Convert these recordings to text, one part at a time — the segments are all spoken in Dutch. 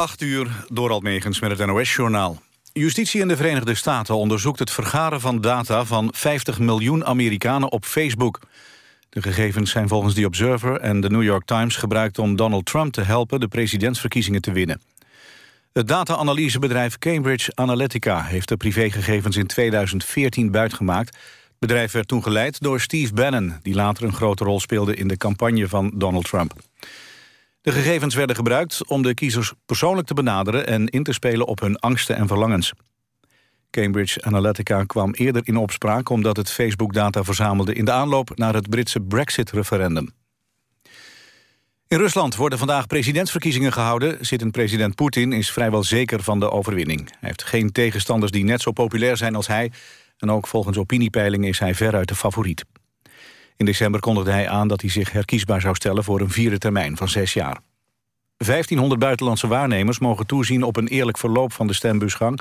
8 uur, door Almegens met het NOS-journaal. Justitie in de Verenigde Staten onderzoekt het vergaren van data... van 50 miljoen Amerikanen op Facebook. De gegevens zijn volgens The Observer en de New York Times gebruikt... om Donald Trump te helpen de presidentsverkiezingen te winnen. Het data-analysebedrijf Cambridge Analytica... heeft de privégegevens in 2014 buitgemaakt. Het bedrijf werd toen geleid door Steve Bannon... die later een grote rol speelde in de campagne van Donald Trump. De gegevens werden gebruikt om de kiezers persoonlijk te benaderen... en in te spelen op hun angsten en verlangens. Cambridge Analytica kwam eerder in opspraak... omdat het Facebook-data verzamelde in de aanloop naar het Britse Brexit-referendum. In Rusland worden vandaag presidentsverkiezingen gehouden. Zittend president Poetin is vrijwel zeker van de overwinning. Hij heeft geen tegenstanders die net zo populair zijn als hij... en ook volgens opiniepeilingen is hij veruit de favoriet. In december kondigde hij aan dat hij zich herkiesbaar zou stellen... voor een vierde termijn van zes jaar. 1500 buitenlandse waarnemers mogen toezien op een eerlijk verloop van de stembusgang.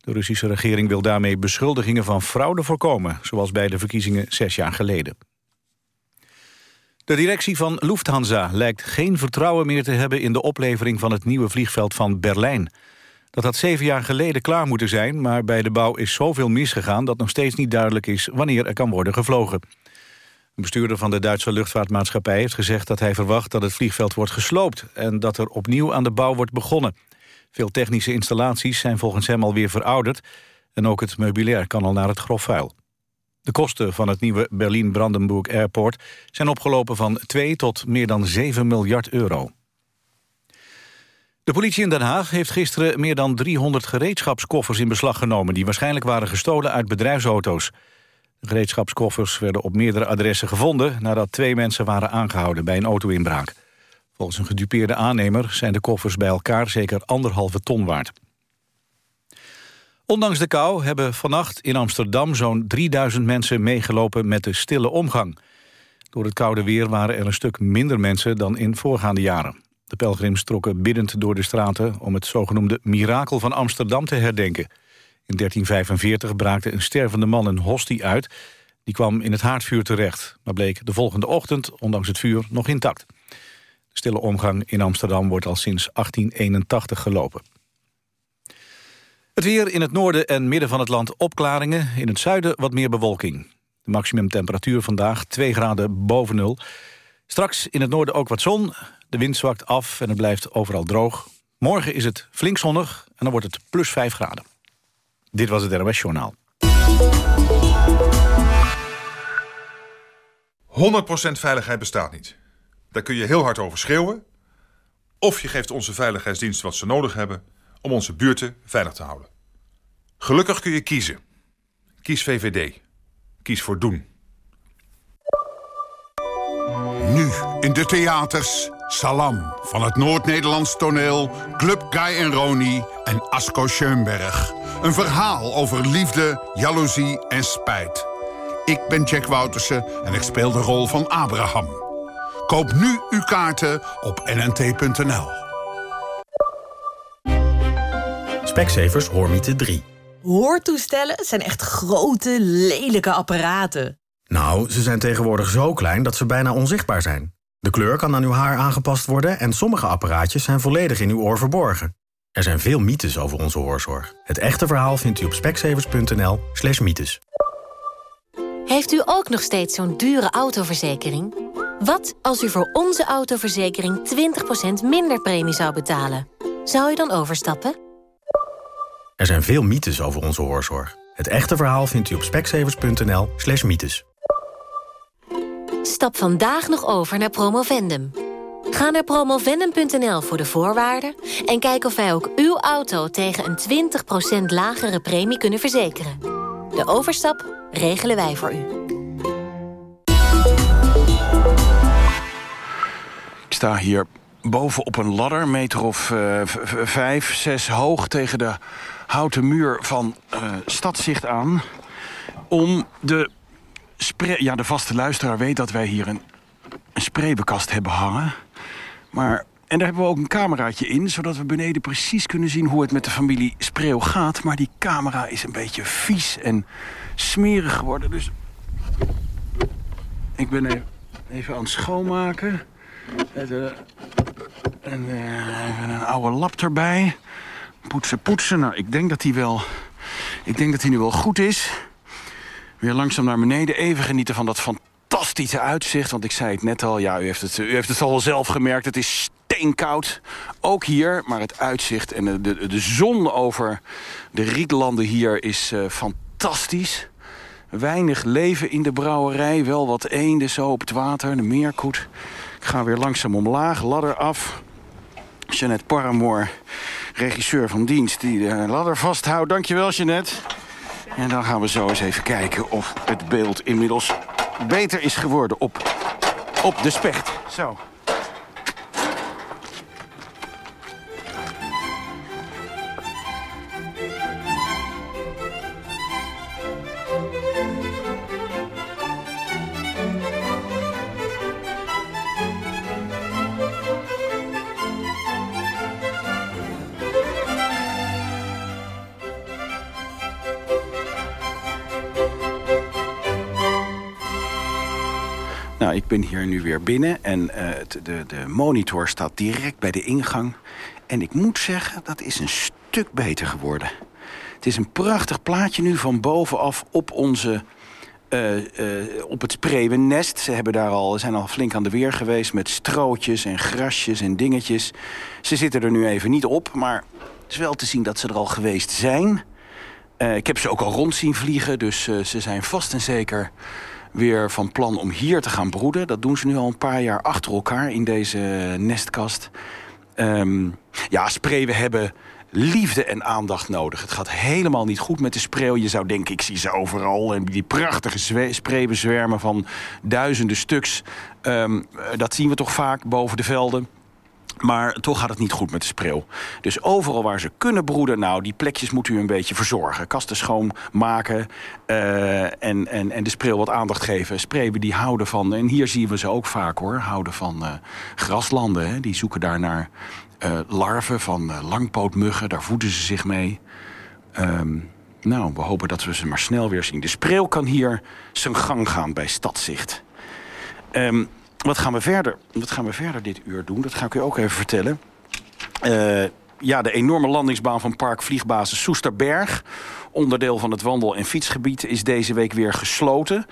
De Russische regering wil daarmee beschuldigingen van fraude voorkomen... zoals bij de verkiezingen zes jaar geleden. De directie van Lufthansa lijkt geen vertrouwen meer te hebben... in de oplevering van het nieuwe vliegveld van Berlijn. Dat had zeven jaar geleden klaar moeten zijn... maar bij de bouw is zoveel misgegaan dat nog steeds niet duidelijk is... wanneer er kan worden gevlogen. Een bestuurder van de Duitse luchtvaartmaatschappij heeft gezegd dat hij verwacht dat het vliegveld wordt gesloopt en dat er opnieuw aan de bouw wordt begonnen. Veel technische installaties zijn volgens hem alweer verouderd en ook het meubilair kan al naar het grofvuil. De kosten van het nieuwe Berlin-Brandenburg Airport zijn opgelopen van 2 tot meer dan 7 miljard euro. De politie in Den Haag heeft gisteren meer dan 300 gereedschapskoffers in beslag genomen... die waarschijnlijk waren gestolen uit bedrijfsauto's. Gereedschapskoffers werden op meerdere adressen gevonden... nadat twee mensen waren aangehouden bij een auto-inbraak. Volgens een gedupeerde aannemer zijn de koffers bij elkaar zeker anderhalve ton waard. Ondanks de kou hebben vannacht in Amsterdam zo'n 3000 mensen meegelopen met de stille omgang. Door het koude weer waren er een stuk minder mensen dan in voorgaande jaren. De pelgrims trokken biddend door de straten om het zogenoemde mirakel van Amsterdam te herdenken. In 1345 braakte een stervende man een hostie uit. Die kwam in het haardvuur terecht, maar bleek de volgende ochtend, ondanks het vuur, nog intact. De stille omgang in Amsterdam wordt al sinds 1881 gelopen. Het weer in het noorden en midden van het land opklaringen. In het zuiden wat meer bewolking. De maximumtemperatuur vandaag 2 graden boven nul. Straks in het noorden ook wat zon. De wind zwakt af en het blijft overal droog. Morgen is het flink zonnig en dan wordt het plus 5 graden. Dit was het RMS Journaal. 100% veiligheid bestaat niet. Daar kun je heel hard over schreeuwen. Of je geeft onze veiligheidsdiensten wat ze nodig hebben om onze buurten veilig te houden. Gelukkig kun je kiezen. Kies VVD. Kies voor doen. Nu in de theaters Salam van het Noord-Nederlands toneel... Club Guy en Roni en Asko Schoenberg. Een verhaal over liefde, jaloezie en spijt. Ik ben Jack Woutersen en ik speel de rol van Abraham. Koop nu uw kaarten op nnt.nl. Specsavers Hoormiete 3. Hoortoestellen zijn echt grote, lelijke apparaten. Nou, ze zijn tegenwoordig zo klein dat ze bijna onzichtbaar zijn. De kleur kan aan uw haar aangepast worden... en sommige apparaatjes zijn volledig in uw oor verborgen. Er zijn veel mythes over onze hoorzorg. Het echte verhaal vindt u op speksevers.nl slash mythes. Heeft u ook nog steeds zo'n dure autoverzekering? Wat als u voor onze autoverzekering 20% minder premie zou betalen? Zou u dan overstappen? Er zijn veel mythes over onze hoorzorg. Het echte verhaal vindt u op speksevers.nl slash mythes. Stap vandaag nog over naar Promovendum. Ga naar promovendum.nl voor de voorwaarden... en kijk of wij ook uw auto tegen een 20% lagere premie kunnen verzekeren. De overstap regelen wij voor u. Ik sta hier boven op een ladder, meter of uh, vijf, zes hoog... tegen de houten muur van uh, Stadzicht aan... om de ja, de vaste luisteraar weet dat wij hier een, een hebben hangen. Maar, en daar hebben we ook een cameraatje in... zodat we beneden precies kunnen zien hoe het met de familie Spreeuw gaat. Maar die camera is een beetje vies en smerig geworden. Dus ik ben even, even aan het schoonmaken. Uh, En, uh, even een oude lap erbij. Poetsen, poetsen. Nou, ik denk dat hij wel... Ik denk dat hij nu wel goed is. Weer langzaam naar beneden. Even genieten van dat fantastische uitzicht. Want ik zei het net al, ja, u heeft het, u heeft het al zelf gemerkt. Het is steenkoud. Ook hier, maar het uitzicht en de, de, de zon over de rietlanden hier is uh, fantastisch. Weinig leven in de brouwerij. Wel wat eenden zo op het water, de meerkoet. Ik ga weer langzaam omlaag, ladder af. Jeannette Paramoor, regisseur van dienst, die de ladder vasthoudt. Dankjewel, Jeannette. En dan gaan we zo eens even kijken of het beeld inmiddels beter is geworden op, op de specht. Zo. Ben hier nu weer binnen en uh, de, de monitor staat direct bij de ingang. En ik moet zeggen, dat is een stuk beter geworden. Het is een prachtig plaatje nu van bovenaf op onze... Uh, uh, op het spreeuwennest. Ze hebben daar al, zijn al flink aan de weer geweest... met strootjes en grasjes en dingetjes. Ze zitten er nu even niet op, maar het is wel te zien dat ze er al geweest zijn. ik heb ze ook al rond zien vliegen, dus ze zijn vast en zeker weer van plan om hier te gaan broeden. Dat doen ze nu al een paar jaar achter elkaar in deze nestkast. Um, ja, spreeuwen hebben liefde en aandacht nodig. Het gaat helemaal niet goed met de spreeuw. Je zou denken, ik zie ze overal. En die prachtige spreeuwenzwermen van duizenden stuks. Um, dat zien we toch vaak boven de velden. Maar toch gaat het niet goed met de spreeuw. Dus overal waar ze kunnen broeden, nou, die plekjes moet u een beetje verzorgen. Kasten schoonmaken uh, en, en, en de spreeuw wat aandacht geven. Spreeuwen die houden van, en hier zien we ze ook vaak hoor, houden van uh, graslanden. Hè. Die zoeken daar naar uh, larven van langpootmuggen, daar voeden ze zich mee. Um, nou, we hopen dat we ze maar snel weer zien. De spreeuw kan hier zijn gang gaan bij Stadzicht. Um, wat gaan we verder? Wat gaan we verder dit uur doen? Dat ga ik u ook even vertellen. Uh, ja, de enorme landingsbaan van Park Vliegbasis Soesterberg... onderdeel van het wandel- en fietsgebied, is deze week weer gesloten.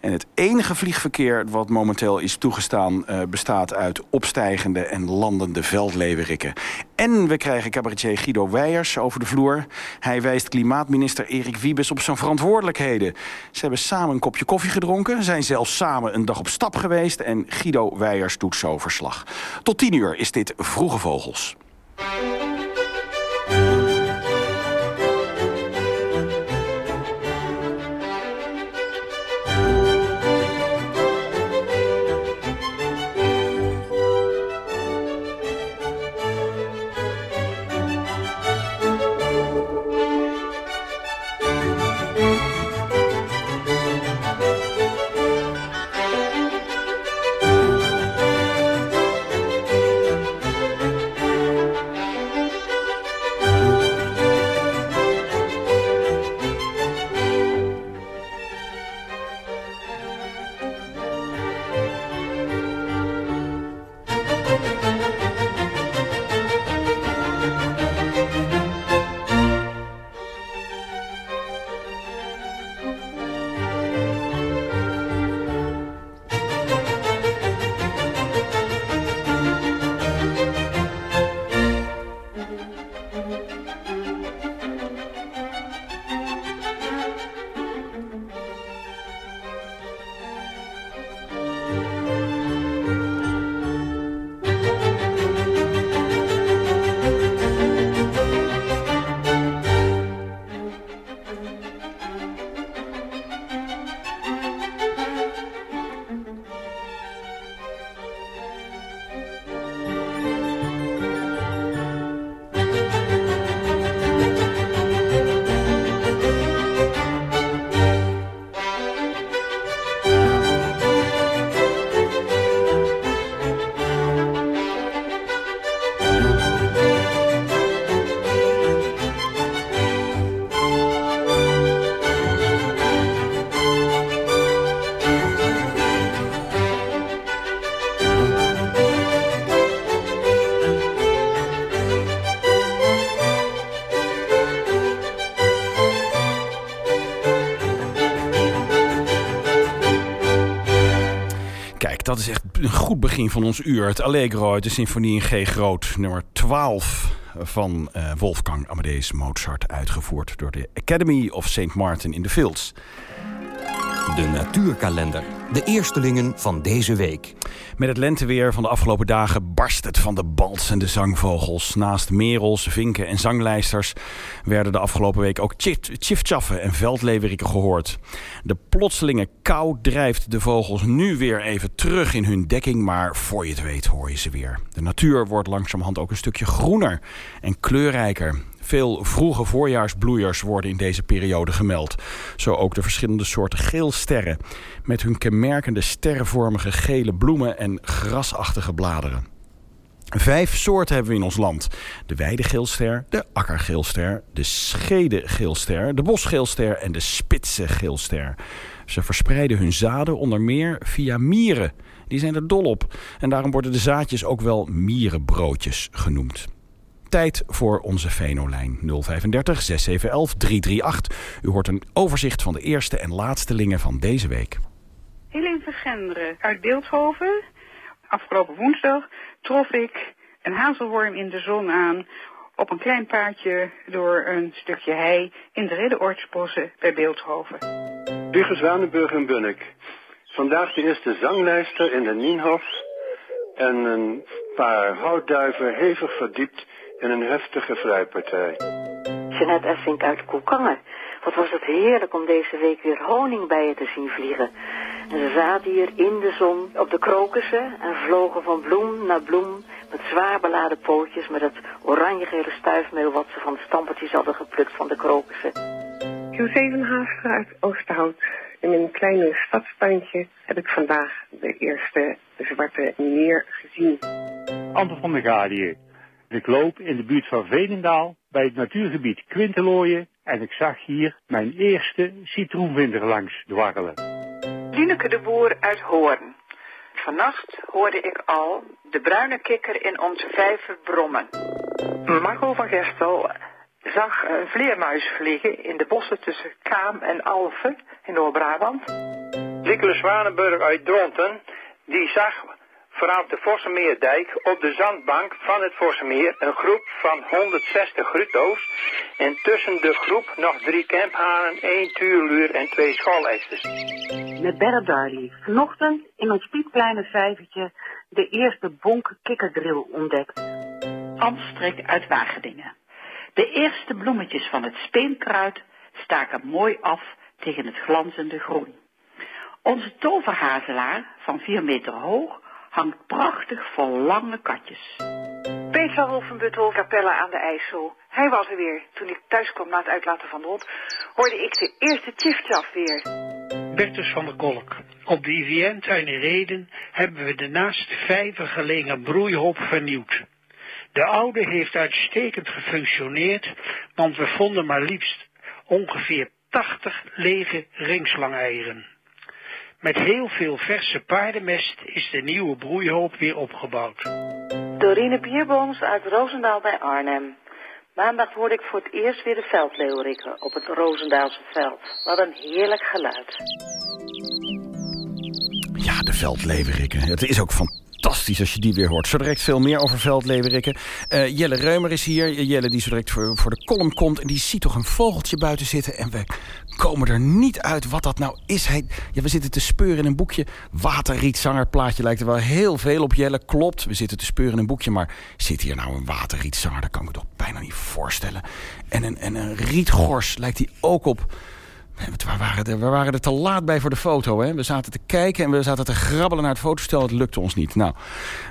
En het enige vliegverkeer wat momenteel is toegestaan... Uh, bestaat uit opstijgende en landende veldleverikken. En we krijgen cabaretier Guido Weijers over de vloer. Hij wijst klimaatminister Erik Wiebes op zijn verantwoordelijkheden. Ze hebben samen een kopje koffie gedronken... zijn zelfs samen een dag op stap geweest... en Guido Weijers doet zo verslag. Tot tien uur is dit Vroege Vogels. Begin van ons uur. Het Allegro de symfonie in G groot, nummer 12 van uh, Wolfgang Amadeus Mozart, uitgevoerd door de Academy of St. Martin in the Fields. De natuurkalender. De eerstelingen van deze week. Met het lenteweer van de afgelopen dagen barst het van de balsende zangvogels. Naast merels, vinken en zanglijsters werden de afgelopen week ook tjiftjaffen en veldleveriken gehoord. De plotselinge kou drijft de vogels nu weer even terug in hun dekking, maar voor je het weet hoor je ze weer. De natuur wordt langzamerhand ook een stukje groener en kleurrijker. Veel vroege voorjaarsbloeiers worden in deze periode gemeld. Zo ook de verschillende soorten geelsterren. Met hun kenmerkende sterrenvormige gele bloemen en grasachtige bladeren. Vijf soorten hebben we in ons land. De weidegeelster, de akkergeelster, de schedegeelster, de bosgeelster en de spitse Ze verspreiden hun zaden onder meer via mieren. Die zijn er dol op. En daarom worden de zaadjes ook wel mierenbroodjes genoemd. Tijd voor onze Venolijn 035 6711 338. U hoort een overzicht van de eerste en laatste lingen van deze week. Helene Vergenderen uit Beeldhoven. Afgelopen woensdag trof ik een hazelworm in de zon aan op een klein paardje door een stukje hei in de Ridderoortsbossen bij Beeldhoven. Wigge Zwanenburg en Bunnik. Vandaag de eerste zanglijster in de Nienhof en een paar houtduiven hevig verdiept in een heftige vrijpartij. Jeanette Essink uit Koekangen. Wat was het heerlijk om deze week weer honing bij je te zien vliegen. En ze zaten hier in de zon op de krokussen en vlogen van bloem naar bloem met zwaar beladen pootjes met het oranje-gele stuifmeel wat ze van de stampertjes hadden geplukt van de krokussen. José uit Oosterhout. In een kleine stadstandje heb ik vandaag de eerste zwarte neer gezien. Anton van der Gardie. Ik loop in de buurt van Veenendaal bij het natuurgebied Quintelooien en ik zag hier mijn eerste citroenvinder langs dwarrelen. Lineke de Boer uit Hoorn. Vannacht hoorde ik al de bruine kikker in onze vijver brommen. Marco van Gestel zag een vleermuis vliegen in de bossen tussen Kaam en Alphen in Noord-Brabant. Dikkele Zwanenburg uit Dronten, die zag vanaf de Vossemeerdijk op de zandbank van het Vossemeer een groep van 160 gruto's en tussen de groep nog drie kemphanen, één tuurluur en twee schoolesters. Met Berre Darley. Vanochtend in ons piepkleine vijvertje de eerste bonk kikkerdril ontdekt. Anstrik uit Wageningen. De eerste bloemetjes van het speenkruid staken mooi af tegen het glanzende groen. Onze toverhazelaar van 4 meter hoog hangt prachtig vol lange katjes. Peter Wolfenbuttel, Capella aan de IJssel. Hij was er weer. Toen ik thuis kwam na het uitlaten van de hond, hoorde ik de eerste tjiftjaf weer. Bertus van der Kolk. Op de IVN-tuin in Reden hebben we de naast vijver gelegen broeihoop vernieuwd. De oude heeft uitstekend gefunctioneerd, want we vonden maar liefst ongeveer 80 lege ringslangeieren. Met heel veel verse paardenmest is de nieuwe broeihoop weer opgebouwd. Dorine Bierboms uit Roosendaal bij Arnhem. Maandag hoorde ik voor het eerst weer de veldleeuwrikken op het Roosendaalse veld. Wat een heerlijk geluid. Ja, de veldleeuwrikken. Het is ook fantastisch fantastisch als je die weer hoort. Zo direct veel meer over veldleverikken. Uh, Jelle Reumer is hier. Jelle die zo direct voor, voor de column komt. En die ziet toch een vogeltje buiten zitten. En we komen er niet uit wat dat nou is. Hij, ja, we zitten te speuren in een boekje. Waterrietzangerplaatje lijkt er wel heel veel op. Jelle, klopt. We zitten te speuren in een boekje. Maar zit hier nou een waterrietzanger? Dat kan ik me toch bijna niet voorstellen. En een, en een rietgors lijkt hij ook op... We waren, er, waren er te laat bij voor de foto. Hè? We zaten te kijken en we zaten te grabbelen naar het fotostel. Het lukte ons niet. Nou,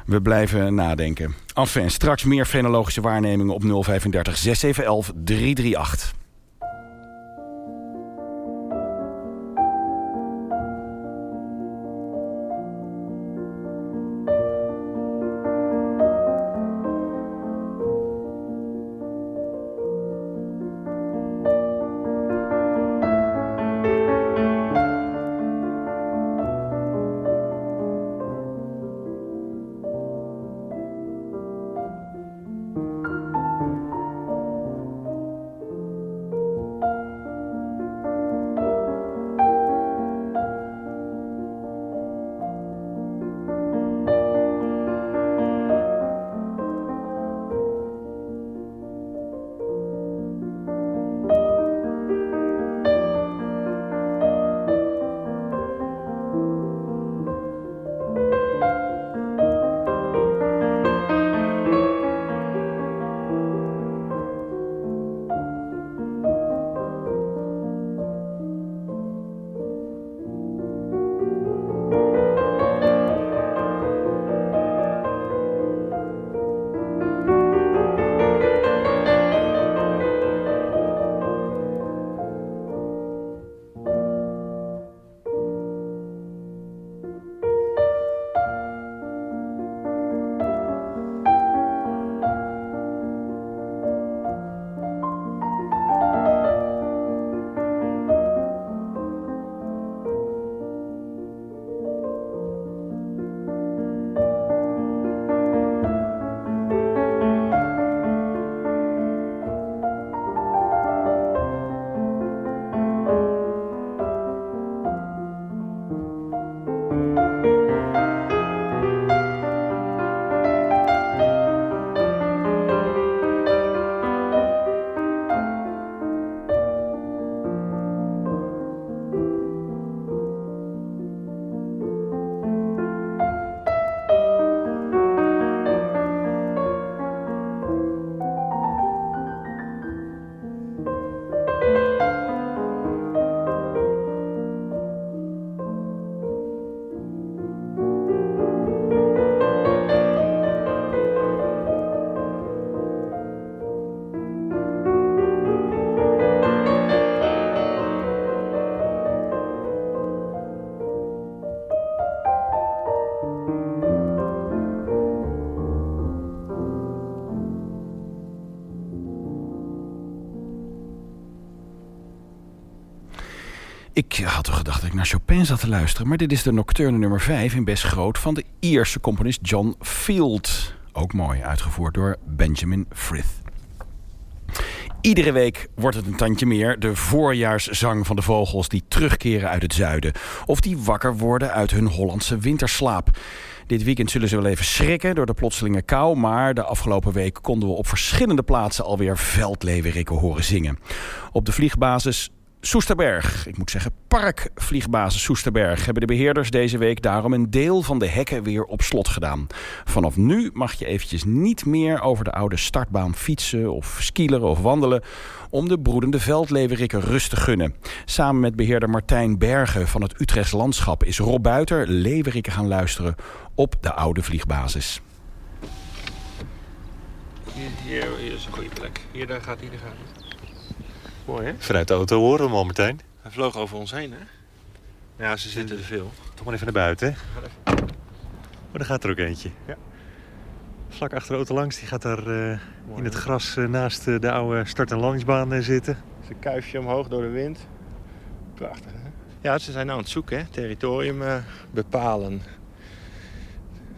we blijven nadenken. Enfin, straks meer fenologische waarnemingen op 035 6711 338. Ik had toch gedacht dat ik naar Chopin zat te luisteren... maar dit is de nocturne nummer 5 in best groot... van de Ierse componist John Field. Ook mooi, uitgevoerd door Benjamin Frith. Iedere week wordt het een tandje meer de voorjaarszang van de vogels... die terugkeren uit het zuiden. Of die wakker worden uit hun Hollandse winterslaap. Dit weekend zullen ze wel even schrikken door de plotselinge kou... maar de afgelopen week konden we op verschillende plaatsen... alweer veldleeuwerikken horen zingen. Op de vliegbasis Soesterberg, ik moet zeggen parkvliegbasis Soesterberg... hebben de beheerders deze week daarom een deel van de hekken weer op slot gedaan. Vanaf nu mag je eventjes niet meer over de oude startbaan fietsen... of skileren of wandelen om de broedende veldleeuwerikken rust te gunnen. Samen met beheerder Martijn Bergen van het Utrechts Landschap... is Rob Buiter leeuwerikken gaan luisteren op de oude vliegbasis. Hier, hier, is een goede plek. Hier daar gaat hij. Mooi, hè? Vanuit de auto horen we hem al meteen. Hij vloog over ons heen, hè? Ja, ze zitten er veel. Toch maar even naar buiten, hè? Maar daar gaat er ook eentje. Ja. Vlak achter de auto langs, die gaat daar uh, in het gras uh, naast uh, de oude start- en landingsbaan zitten. Zijn kuifje omhoog door de wind. Prachtig, hè? Ja, ze zijn nou aan het zoeken, hè? Territorium bepalen.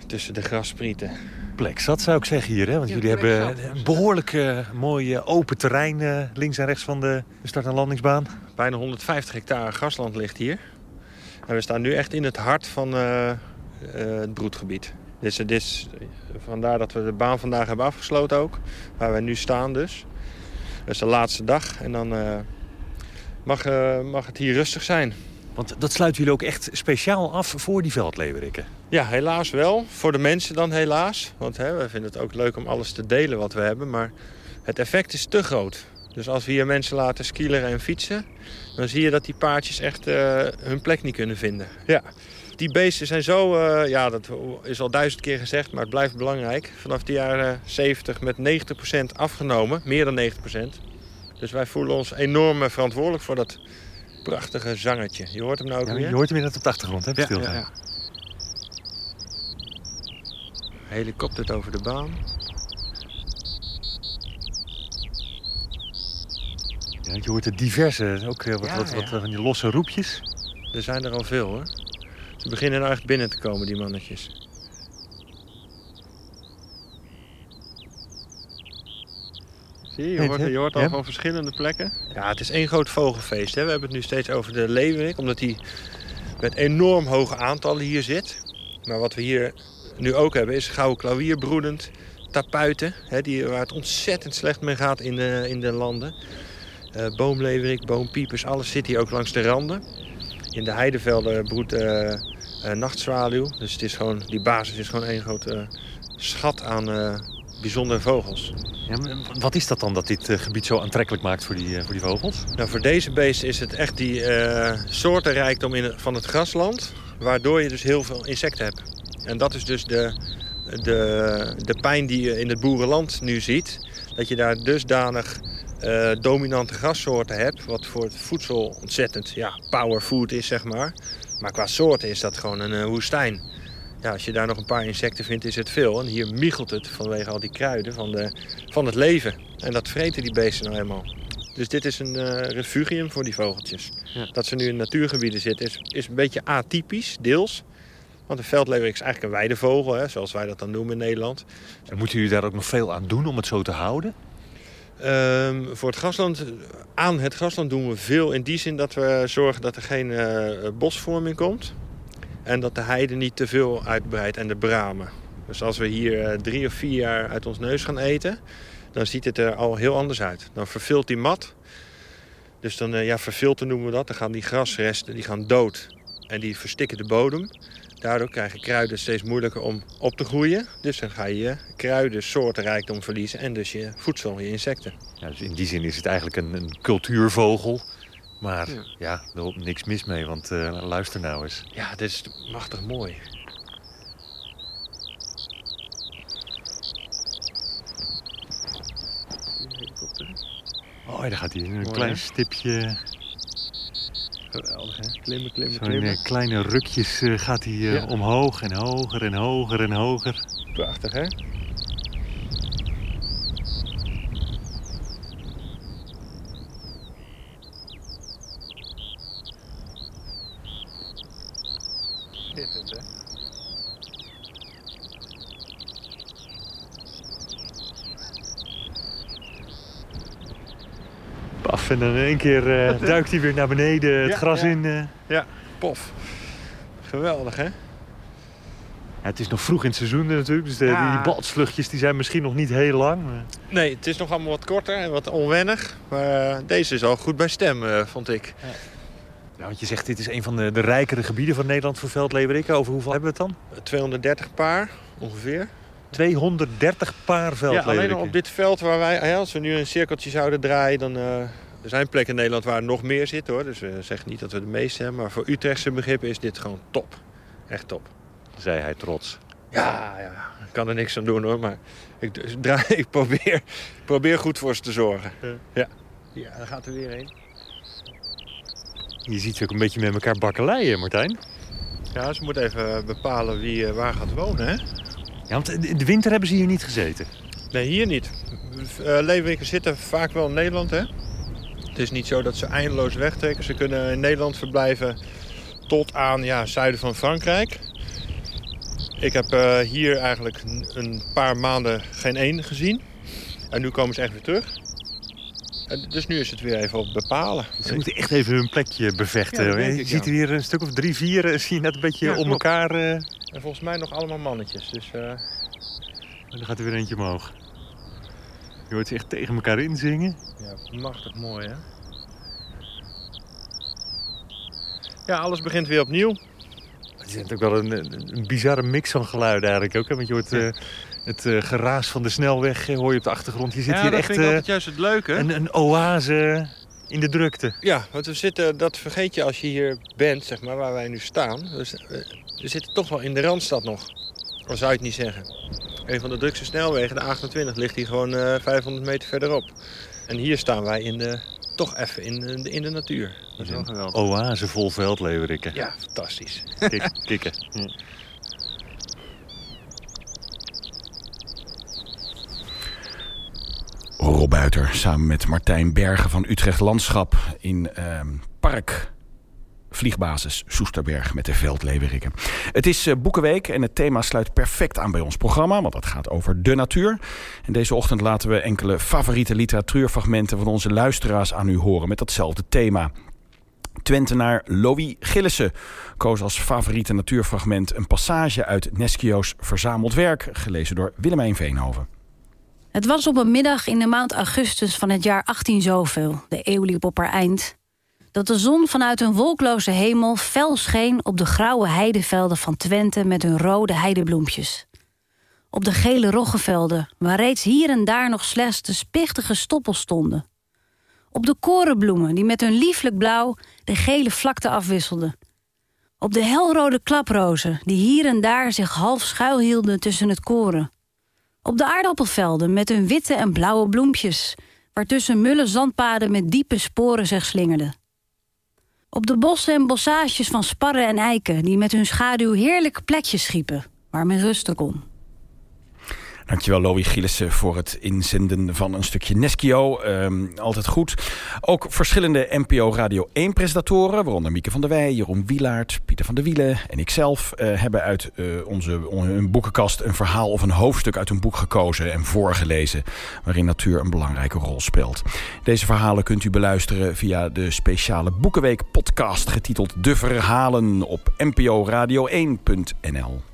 Tussen de grassprieten. Plek zat, zou ik zeggen hier, hè? Want Ja, jullie hebben een behoorlijk eh, mooi eh, open terrein links en rechts van de start- en landingsbaan. Bijna 150 hectare grasland ligt hier. En we staan nu echt in het hart van eh, eh, het broedgebied. Dus het is vandaar dat we de baan vandaag hebben afgesloten ook. Waar wij nu staan dus. Dat is de laatste dag. En dan eh, mag, eh, mag het hier rustig zijn. Want dat sluiten jullie ook echt speciaal af voor die veldleeuwerikken. Ja, helaas wel. Voor de mensen dan helaas. Want hè, we vinden het ook leuk om alles te delen wat we hebben. Maar het effect is te groot. Dus als we hier mensen laten skileren en fietsen... dan zie je dat die paardjes echt eh, hun plek niet kunnen vinden. Ja. Die beesten zijn zo, eh, ja dat is al duizend keer gezegd, maar het blijft belangrijk. Vanaf de jaren 70 met 90% afgenomen, meer dan 90%. Dus wij voelen ons enorm verantwoordelijk voor dat prachtige zangertje. Je hoort hem nou ook Ja, weer? je hoort hem inderdaad op de achtergrond, hè? Ja, stil ja, ja. Helikopter over de baan. Ja, je hoort er diverse, ook eh, wat, Ja, wat, wat ja. van die losse roepjes. Er zijn er al veel hoor. Ze beginnen nou echt binnen te komen, die mannetjes. Zie je, je hoort, je hoort al Ja. van verschillende plekken. Ja, het is één groot vogelfeest. Hè. We hebben het nu steeds over de leeuwerik, omdat die met enorm hoge aantallen hier zit. Maar wat we hier nu ook hebben is gouden klauwierbroedend, tapuiten, hè, die, waar het ontzettend slecht mee gaat in de, in de landen. Eh, boomleeuwerik, boompiepers, alles zit hier ook langs de randen. In de heidevelden broedt eh, nachtzwaluw. Dus het is gewoon, die basis is gewoon één grote schat aan eh, bijzondere vogels. Ja, wat is dat dan dat dit eh, gebied zo aantrekkelijk maakt voor die, eh, voor die vogels? Nou, voor deze beesten is het echt die eh, soortenrijkdom in het- van het grasland. Waardoor je dus heel veel insecten hebt. En dat is dus de, de, de pijn die je in het boerenland nu ziet. Dat je daar dusdanig dominante grassoorten hebt. Wat voor het voedsel ontzettend ja, powerfood is, zeg maar. Maar qua soorten is dat gewoon een woestijn. Ja, als je daar nog een paar insecten vindt, is het veel. En hier miegelt het vanwege al die kruiden van, de, van het leven. En dat vreten die beesten nou helemaal. Dus dit is een eh, refugium voor die vogeltjes. Dat ze nu in natuurgebieden zitten is, is een beetje atypisch, deels. Want een veldleeuwerik is eigenlijk een weidevogel, hè, zoals wij dat dan noemen in Nederland. En moeten jullie daar ook nog veel aan doen om het zo te houden? Ehm, voor het grasland, aan het grasland doen we veel in die zin dat we zorgen dat er geen eh, bosvorming komt. En dat de heide niet te veel uitbreidt en de bramen. Dus als we hier eh, drie of vier jaar uit ons neus gaan eten, dan ziet het er al heel anders uit. Dan vervilt die mat. Dus dan, eh, ja, noemen we dat. Dan gaan die grasresten die gaan dood. En die verstikken de bodem. Daardoor krijgen kruiden steeds moeilijker om op te groeien. Dus dan ga je je kruidensoortenrijkdom verliezen en dus je voedsel, je insecten. Ja, dus in die zin is het eigenlijk een cultuurvogel. Maar Ja. ja, er niks mis mee, want eh, luister nou eens. Ja, dit is machtig mooi. Oh, daar gaat hij. Een Mooi, klein hè? stipje. Geweldig, hè? Klimmen, klimmen, klimmen. eh, kleine rukjes eh, gaat hij Ja. omhoog en hoger en hoger en hoger. Prachtig, hè? En dan in één keer eh, duikt hij weer naar beneden het Ja, gras ja. in. eh. Ja, pof. Geweldig, hè? Ja, het is nog vroeg in het seizoen natuurlijk, dus de, Ja. die balsvluchtjes die zijn misschien nog niet heel lang. maar- Nee, het is nog allemaal wat korter en wat onwennig. Maar eh, deze is al goed bij stem, vond ik. Ja, want je zegt dit is een van de, de rijkere gebieden van Nederland voor veldleverikken. Over hoeveel hebben we het dan? 230 paar, ongeveer. 230 paar Ja, veldleverikken. alleen al op dit veld waar wij... ja, als we nu een cirkeltje zouden draaien, dan... er zijn plekken in Nederland waar er nog meer zit, hoor. Dus we zeggen niet dat we de meeste hebben. Maar voor Utrechtse begrippen is dit gewoon top. Echt top. Zei hij trots. Ja, ja. Ik kan er niks aan doen, hoor. Maar ik, dus draai, ik probeer, probeer goed voor ze te zorgen. Ja. Ja, daar gaat er weer een. Je ziet ze ook een beetje met elkaar bakkeleien, Martijn. Ja, ze moeten even bepalen wie eh, waar gaat wonen, hè? Ja, want in de winter hebben ze hier niet gezeten. Nee, hier niet. Leeuweriken zitten vaak wel in Nederland, hè? Het is niet zo dat ze eindeloos wegtrekken. Ze kunnen in Nederland verblijven tot aan ja, het zuiden van Frankrijk. Ik heb uh, hier eigenlijk een paar maanden geen één gezien. En nu komen ze echt weer terug. Dus nu is het weer even op bepalen. Ze moeten echt even hun plekje bevechten. Ja, je ik, ziet ja. hier een stuk of drie, vier, zie je net een beetje Ja, om klopt. elkaar. Uh... En volgens mij nog allemaal mannetjes. Dus, uh... En dan gaat er weer eentje omhoog. Je hoort ze echt tegen elkaar inzingen. Ja, machtig mooi, hè? Ja, alles begint weer opnieuw. Het is ook wel een, een, bizarre mix van geluiden eigenlijk ook. Hè? Want je hoort uh, het uh, geraas van de snelweg hoor je op de achtergrond. Je zit ja, hier dat echt vind ik altijd juist het leuke. Een, een oase in de drukte. Ja, want we zitten, dat vergeet je als je hier bent, zeg maar, waar wij nu staan. Dus, we zitten toch wel in de Randstad nog. Of zou je het niet zeggen. Een van de drukste snelwegen, de 28, ligt hier gewoon uh, 500 meter verderop. En hier staan wij in de, toch even in de, in de natuur. Dat is wel geweldig. Oase vol veldleverikken. Ja, fantastisch. Kik, kikken. Hm. Rob Buiter samen met Martijn Bergen van Utrecht Landschap in uh, Park Vliegbasis Soesterberg met de veldleverikken. Het is uh, Boekenweek en het thema sluit perfect aan bij ons programma, want dat gaat over de natuur. En deze ochtend laten we enkele favoriete literatuurfragmenten van onze luisteraars aan u horen met datzelfde thema. Twentenaar Louis Gillissen koos als favoriete natuurfragment een passage uit Neskio's Verzameld Werk, gelezen door Willemijn Veenhoven. Het was op een middag in de maand augustus van het jaar 18 zoveel, de eeuw liep op haar eind, dat de zon vanuit een wolkloze hemel fel scheen op de grauwe heidevelden van Twente met hun rode heidebloempjes. Op de gele roggevelden, waar reeds hier en daar nog slechts de spichtige stoppels stonden. Op de korenbloemen die met hun lieflijk blauw de gele vlakte afwisselden. Op de helrode klaprozen die hier en daar zich half schuilhielden tussen het koren. Op de aardappelvelden met hun witte en blauwe bloempjes, waartussen mulle zandpaden met diepe sporen zich slingerden. Op de bossen en bossages van sparren en eiken die met hun schaduw heerlijke plekjes schiepen, waar men rusten kon. Dankjewel Louis Gielissen voor het inzenden van een stukje Neskio. Um, altijd goed. Ook verschillende NPO Radio 1 presentatoren, waaronder Mieke van der Wij, Jeroen Wielaert, Pieter van der Wielen en ikzelf, uh, hebben uit uh, onze boekenkast een verhaal of een hoofdstuk uit een boek gekozen en voorgelezen, waarin natuur een belangrijke rol speelt. Deze verhalen kunt u beluisteren via de speciale Boekenweek podcast getiteld De Verhalen op nporadio1.nl.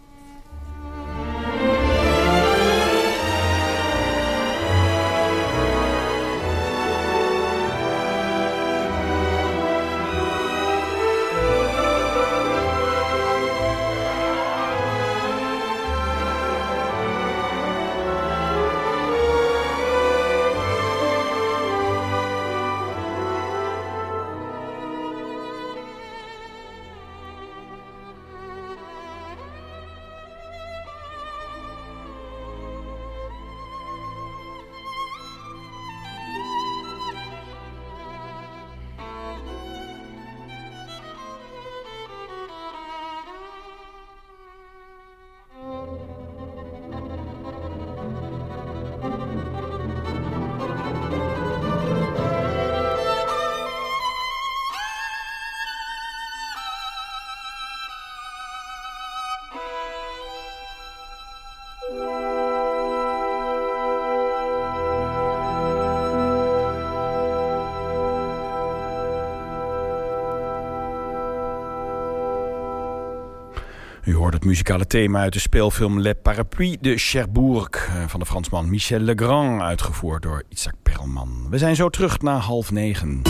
muzikale thema uit de speelfilm Le Parapluie de Cherbourg... eh, van de Fransman Michel Legrand, uitgevoerd door Isaac Perelman. We zijn zo terug na half negen.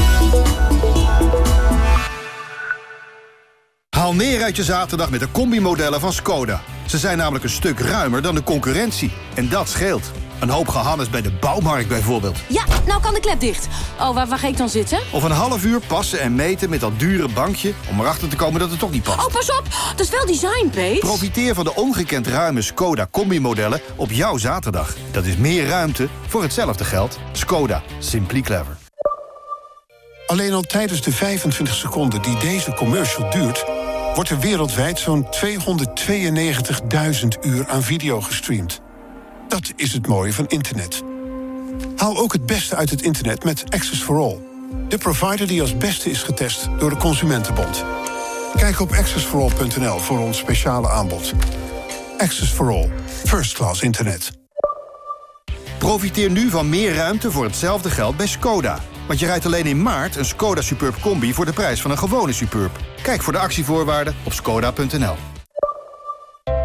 Haal neer uit je zaterdag met de combimodellen van Skoda. Ze zijn namelijk een stuk ruimer dan de concurrentie. En dat scheelt. Een hoop gehannes bij de bouwmarkt bijvoorbeeld. Ja, nou kan de klep dicht. Oh, waar, waar ga ik dan zitten? Of een half uur passen en meten met dat dure bankje... om erachter te komen dat het toch niet past. Oh, pas op! Dat is wel design, Pete. Profiteer van de ongekend ruime Skoda combimodellen op jouw zaterdag. Dat is meer ruimte voor hetzelfde geld. Skoda. Simply clever. Alleen al tijdens de 25 seconden die deze commercial duurt... wordt er wereldwijd zo'n 292.000 uur aan video gestreamd. Dat is het mooie van internet. Haal ook het beste uit het internet met Access for All. De provider die als beste is getest door de Consumentenbond. Kijk op accessforall.nl voor ons speciale aanbod. Access for All. First class internet. Profiteer nu van meer ruimte voor hetzelfde geld bij Skoda. Want je rijdt alleen in maart een Skoda Superb Combi... voor de prijs van een gewone Superb. Kijk voor de actievoorwaarden op skoda.nl.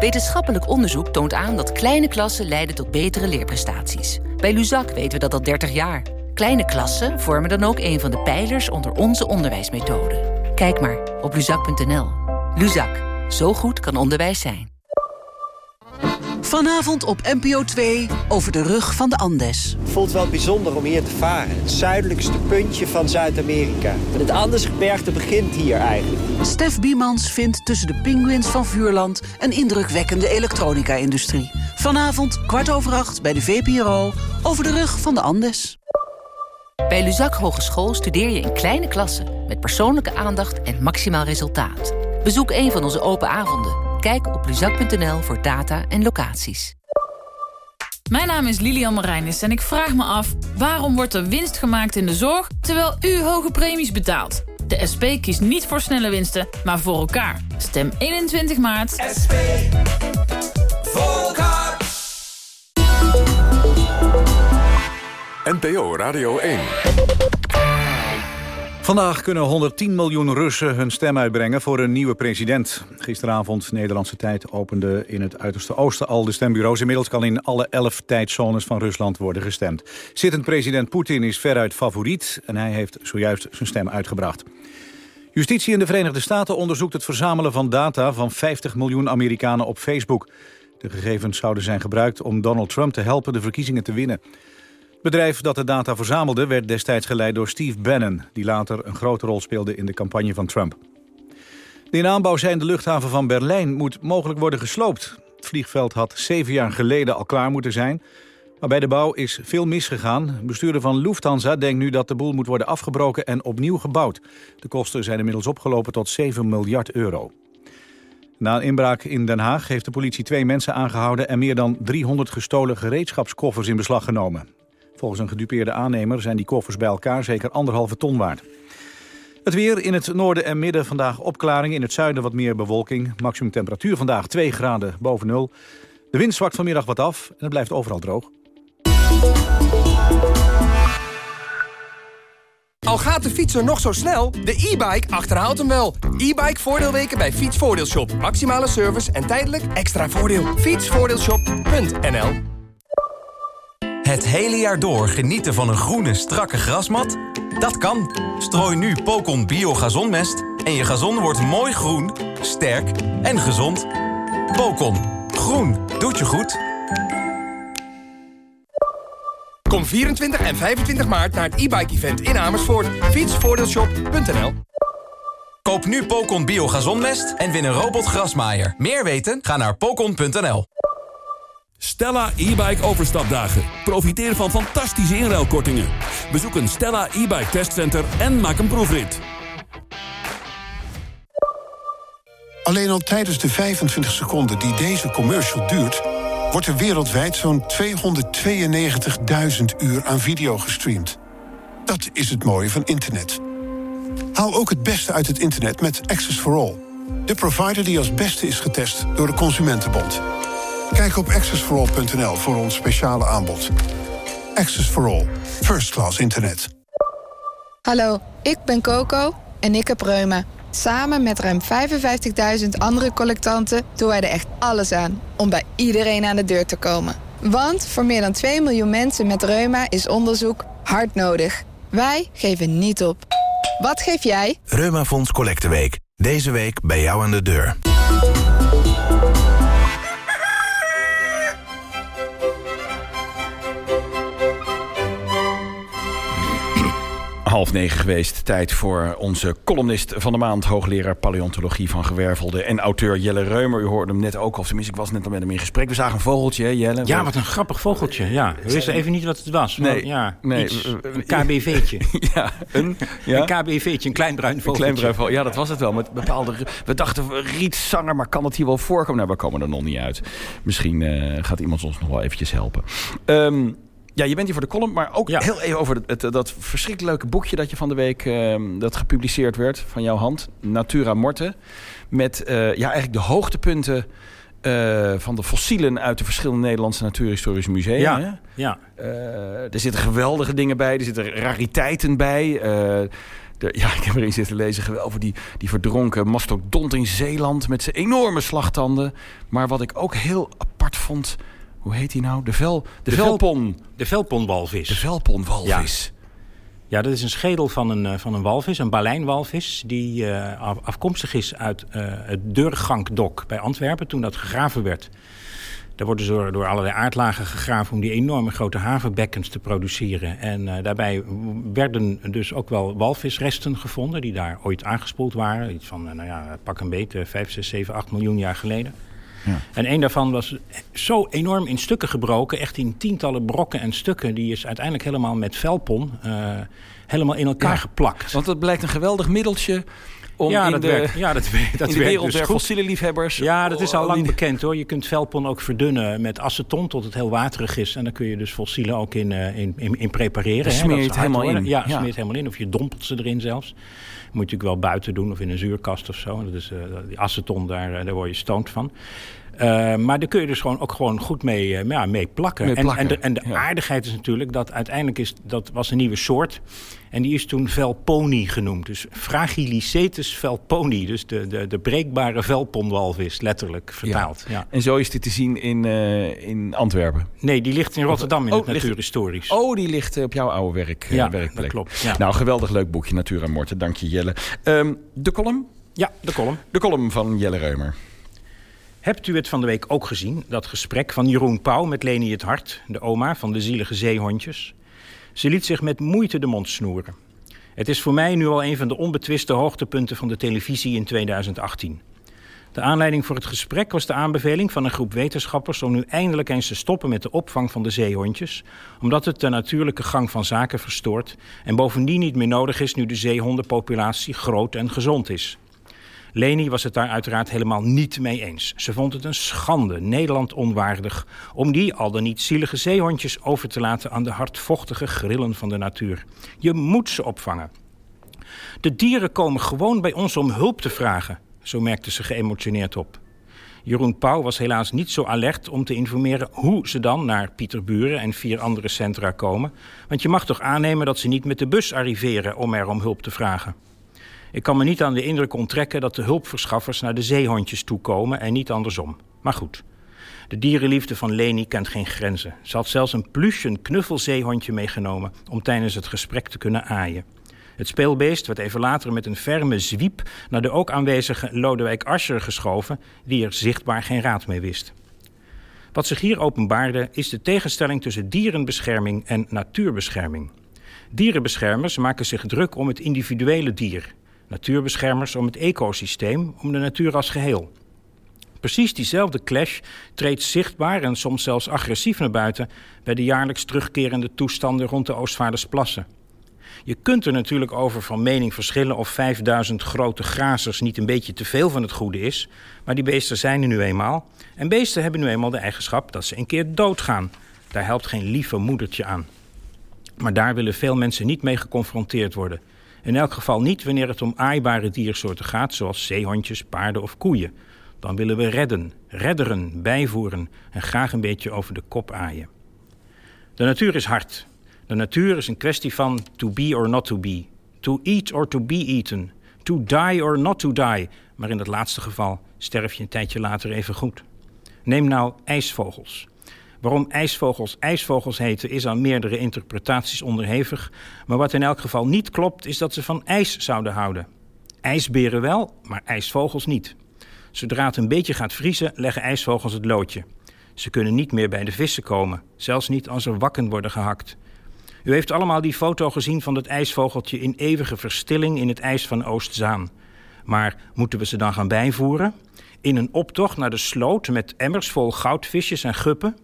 Wetenschappelijk onderzoek toont aan dat kleine klassen leiden tot betere leerprestaties. Bij Luzak weten we dat al 30 jaar. Kleine klassen vormen dan ook een van de pijlers onder onze onderwijsmethode. Kijk maar op luzak.nl. Luzak, zo goed kan onderwijs zijn. Vanavond op NPO 2 over de rug van de Andes. voelt wel bijzonder om hier te varen. Het zuidelijkste puntje van Zuid-Amerika. Het Andesgebergte begint hier eigenlijk. Stef Biemans vindt tussen de pinguïns van Vuurland... een indrukwekkende elektronica-industrie. Vanavond kwart over acht bij de VPRO over de rug van de Andes. Bij Luzak Hogeschool studeer je in kleine klassen... met persoonlijke aandacht en maximaal resultaat. Bezoek een van onze open avonden. Kijk op luzak.nl voor data en locaties. Mijn naam is Lilian Marijnis en ik vraag me af... waarom wordt er winst gemaakt in de zorg... terwijl u hoge premies betaalt? De SP kiest niet voor snelle winsten, maar voor elkaar. Stem 21 maart. SP. Voor elkaar. NPO Radio 1. Vandaag kunnen 110 miljoen Russen hun stem uitbrengen voor een nieuwe president. Gisteravond, Nederlandse tijd, opende in het uiterste oosten al de stembureaus. Inmiddels kan in alle elf tijdzones van Rusland worden gestemd. Zittend president Poetin is veruit favoriet en hij heeft zojuist zijn stem uitgebracht. Justitie in de Verenigde Staten onderzoekt het verzamelen van data van 50 miljoen Amerikanen op Facebook. De gegevens zouden zijn gebruikt om Donald Trump te helpen de verkiezingen te winnen. Het bedrijf dat de data verzamelde werd destijds geleid door Steve Bannon... die later een grote rol speelde in de campagne van Trump. De in aanbouw zijnde luchthaven van Berlijn moet mogelijk worden gesloopt. Het vliegveld had zeven jaar geleden al klaar moeten zijn... maar bij de bouw is veel misgegaan. Bestuurder van Lufthansa denkt nu dat de boel moet worden afgebroken en opnieuw gebouwd. De kosten zijn inmiddels opgelopen tot 7 miljard euro. Na een inbraak in Den Haag heeft de politie twee mensen aangehouden... en meer dan 300 gestolen gereedschapskoffers in beslag genomen. Volgens een gedupeerde aannemer zijn die koffers bij elkaar zeker anderhalve ton waard. Het weer in het noorden en midden vandaag opklaring. In het zuiden wat meer bewolking. Maximum temperatuur vandaag 2 graden boven nul. De wind zwakt vanmiddag wat af en het blijft overal droog. Al gaat de fietser nog zo snel, de e-bike achterhaalt hem wel. E-bike voordeelweken bij Fietsvoordeelshop. Maximale service en tijdelijk extra voordeel. Fietsvoordeelshop.nl Het hele jaar door genieten van een groene, strakke grasmat? Dat kan. Strooi nu Pocon Bio Gazonmest en je gazon wordt mooi groen, sterk en gezond. Pocon. Groen. Doet je goed. Kom 24 en 25 maart naar het e-bike event in Amersfoort. Fietsvoordeelshop.nl Koop nu Pocon Bio Gazonmest en win een robot grasmaaier. Meer weten? Ga naar pocon.nl. Stella e-bike overstapdagen. Profiteer van fantastische inruilkortingen. Bezoek een Stella e-bike testcenter en maak een proefrit. Alleen al tijdens de 25 seconden die deze commercial duurt... wordt er wereldwijd zo'n 292.000 uur aan video gestreamd. Dat is het mooie van internet. Haal ook het beste uit het internet met Access for All. De provider die als beste is getest door de Consumentenbond. Kijk op accessforall.nl voor ons speciale aanbod. Access for All. First class internet. Hallo, ik ben Coco en ik heb reuma. Samen met ruim 55.000 andere collectanten doen wij er echt alles aan om bij iedereen aan de deur te komen. Want voor meer dan 2 miljoen mensen met reuma is onderzoek hard nodig. Wij geven niet op. Wat geef jij? Reumafonds Collecteweek. Deze week bij jou aan de deur. Half negen geweest. Tijd voor onze columnist van de maand, hoogleraar paleontologie van Gewervelde en auteur Jelle Reumer. U hoorde hem net ook, of tenminste, ik was net al met hem in gesprek. We zagen een vogeltje, hè, Jelle? Ja, wat een grappig vogeltje. Ja, we wisten even niet wat het was. Maar Nee, ja, nee. iets. een KBV'tje. ja, een, ja? een KBV'tje, een klein bruin Een vogeltje. klein bruin vogel. Ja, dat was het wel. Met bepaalde, we dachten, rietzanger, maar kan het hier wel voorkomen? Nou, we komen er nog niet uit. Misschien eh, gaat iemand ons nog wel eventjes helpen. Ehm, ja, je bent hier voor de column, maar ook heel even over het, het- dat verschrikkelijk leuke boekje dat je van de week ehm, dat gepubliceerd werd van jouw hand, Natura Morte, met eh, ja eigenlijk de hoogtepunten eh, van de fossielen uit de verschillende Nederlandse natuurhistorische musea. Ja, ja. Eh, er zitten geweldige dingen bij, er zitten rariteiten bij. ja, ik heb erin zitten lezen geweldig over die, die verdronken mastodont in Zeeland met zijn enorme slagtanden. Maar wat ik ook heel apart vond, hoe heet die nou? De, vel, de, vel- velpon. De velponwalvis. De velponwalvis. Ja, dat is een schedel van een, eh, van een walvis, een balijnwalvis... die eh, af- afkomstig is uit eh, het Deurgankdok bij Antwerpen toen dat gegraven werd. Daar worden ze door, door allerlei aardlagen gegraven om die enorme grote havenbekkens te produceren. En daarbij werden dus ook wel walvisresten gevonden die daar ooit aangespoeld waren. Iets van, nou ja, pak een beet, eh, 5, 6, 7, 8 miljoen jaar geleden. Ja. En een daarvan was zo enorm in stukken gebroken, echt in tientallen brokken en stukken. Die is uiteindelijk helemaal met velpon eh, helemaal in elkaar Ja. geplakt. Want dat blijkt een geweldig middeltje om ja, in dat de, werkt, ja, dat, werkt- dat in de werkt wereld dus der fossiele liefhebbers. Ja, dat is al Oh, lang die- bekend hoor. Je kunt velpon ook verdunnen met aceton tot het heel waterig is. En dan kun je dus fossielen ook in, eh, in, in, in prepareren. Dan smeer je het helemaal in. Ja, Ja. smeer het helemaal in. Of je dompelt ze erin zelfs. Moet je natuurlijk wel buiten doen of in een zuurkast of zo. Dat is, eh, die aceton, daar, eh, daar word je stoned van. Eh, maar daar kun je dus gewoon ook gewoon goed mee, eh, ja, mee plakken. Mee En, plakken, en de, en de aardigheid is natuurlijk dat uiteindelijk is, dat was een nieuwe soort. En die is toen velponi genoemd. Dus Fragilicetus velponi. Dus de, de, de breekbare velponwalvis, letterlijk vertaald. Ja. En zo is dit te zien in, eh, in Antwerpen. Nee, die ligt in Rotterdam in Oh, het ligt- Natuurhistorisch. Oh, die ligt op jouw oude werk, Ja, werkplek. dat klopt, ja. Nou, geweldig leuk boekje, Natura Morte. Dank je, Jelle. Ehm, de column? Ja, de column. De column van Jelle Reumer. Hebt u het van de week ook gezien? Dat gesprek van Jeroen Pauw met Leni het Hart, de oma van de zielige zeehondjes. Ze liet zich met moeite de mond snoeren. Het is voor mij nu al een van de onbetwiste hoogtepunten van de televisie in 2018. De aanleiding voor het gesprek was de aanbeveling van een groep wetenschappers om nu eindelijk eens te stoppen met de opvang van de zeehondjes, omdat het de natuurlijke gang van zaken verstoort en bovendien niet meer nodig is nu de zeehondenpopulatie groot en gezond is. Leni was het daar uiteraard helemaal niet mee eens. Ze vond het een schande, Nederland onwaardig, om die al dan niet zielige zeehondjes over te laten aan de hardvochtige grillen van de natuur. Je moet ze opvangen. De dieren komen gewoon bij ons om hulp te vragen, zo merkte ze geëmotioneerd op. Jeroen Pauw was helaas niet zo alert om te informeren hoe ze dan naar Pieterburen en vier andere centra komen. Want je mag toch aannemen dat ze niet met de bus arriveren om er om hulp te vragen. Ik kan me niet aan de indruk onttrekken dat de hulpverschaffers naar de zeehondjes toekomen en niet andersom. Maar goed. De dierenliefde van Leni kent geen grenzen. Ze had zelfs een pluche knuffelzeehondje meegenomen om tijdens het gesprek te kunnen aaien. Het speelbeest werd even later met een ferme zwiep naar de ook aanwezige Lodewijk Asscher geschoven, die er zichtbaar geen raad mee wist. Wat zich hier openbaarde is de tegenstelling tussen dierenbescherming en natuurbescherming. Dierenbeschermers maken zich druk om het individuele dier. Natuurbeschermers om het ecosysteem, om de natuur als geheel. Precies diezelfde clash treedt zichtbaar en soms zelfs agressief naar buiten bij de jaarlijks terugkerende toestanden rond de Oostvaardersplassen. Je kunt er natuurlijk over van mening verschillen of 5000 grote grazers niet een beetje te veel van het goede is, maar die beesten zijn er nu eenmaal. En beesten hebben nu eenmaal de eigenschap dat ze een keer doodgaan. Daar helpt geen lieve moedertje aan. Maar daar willen veel mensen niet mee geconfronteerd worden. In elk geval niet wanneer het om aaibare diersoorten gaat, zoals zeehondjes, paarden of koeien. Dan willen we redden, redderen, bijvoeren en graag een beetje over de kop aaien. De natuur is hard. De natuur is een kwestie van to be or not to be. To eat or to be eaten. To die or not to die. Maar in dat laatste geval sterf je een tijdje later even goed. Neem nou ijsvogels. Waarom ijsvogels ijsvogels heten is aan meerdere interpretaties onderhevig. Maar wat in elk geval niet klopt is dat ze van ijs zouden houden. IJsberen wel, maar ijsvogels niet. Zodra het een beetje gaat vriezen, leggen ijsvogels het loodje. Ze kunnen niet meer bij de vissen komen, zelfs niet als er wakken worden gehakt. U heeft allemaal die foto gezien van het ijsvogeltje in eeuwige verstilling in het ijs van Oostzaan. Maar moeten we ze dan gaan bijvoeren? In een optocht naar de sloot met emmers vol goudvisjes en guppen?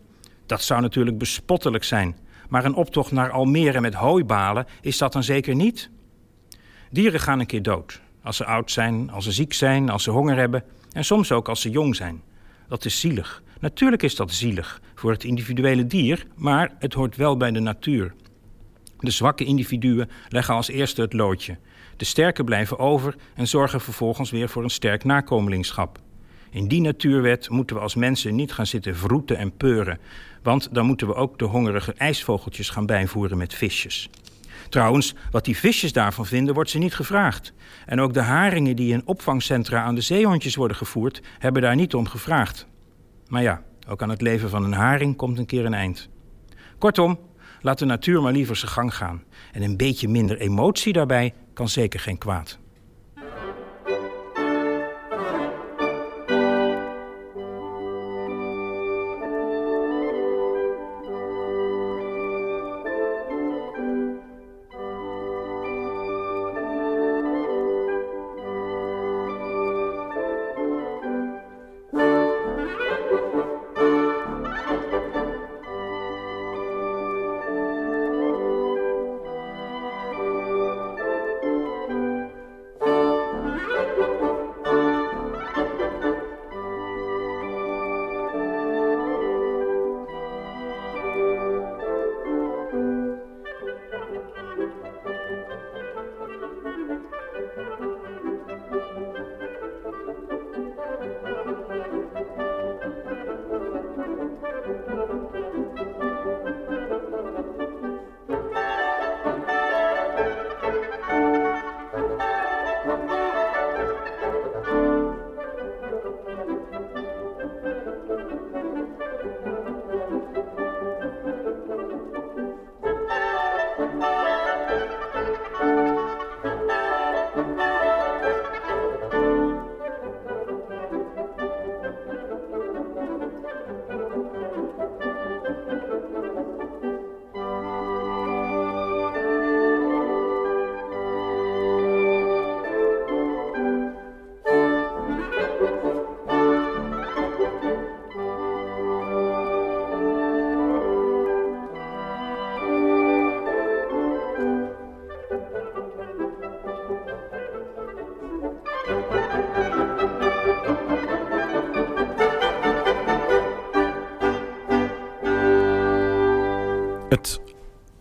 Dat zou natuurlijk bespottelijk zijn. Maar een optocht naar Almere met hooibalen is dat dan zeker niet? Dieren gaan een keer dood. Als ze oud zijn, als ze ziek zijn, als ze honger hebben en soms ook als ze jong zijn. Dat is zielig. Natuurlijk is dat zielig voor het individuele dier, maar het hoort wel bij de natuur. De zwakke individuen leggen als eerste het loodje. De sterke blijven over en zorgen vervolgens weer voor een sterk nakomelingschap. In die natuurwet moeten we als mensen niet gaan zitten vroeten en peuren, want dan moeten we ook de hongerige ijsvogeltjes gaan bijvoeren met visjes. Trouwens, wat die visjes daarvan vinden, wordt ze niet gevraagd. En ook de haringen die in opvangcentra aan de zeehondjes worden gevoerd, hebben daar niet om gevraagd. Maar ja, ook aan het leven van een haring komt een keer een eind. Kortom, laat de natuur maar liever zijn gang gaan. En een beetje minder emotie daarbij kan zeker geen kwaad.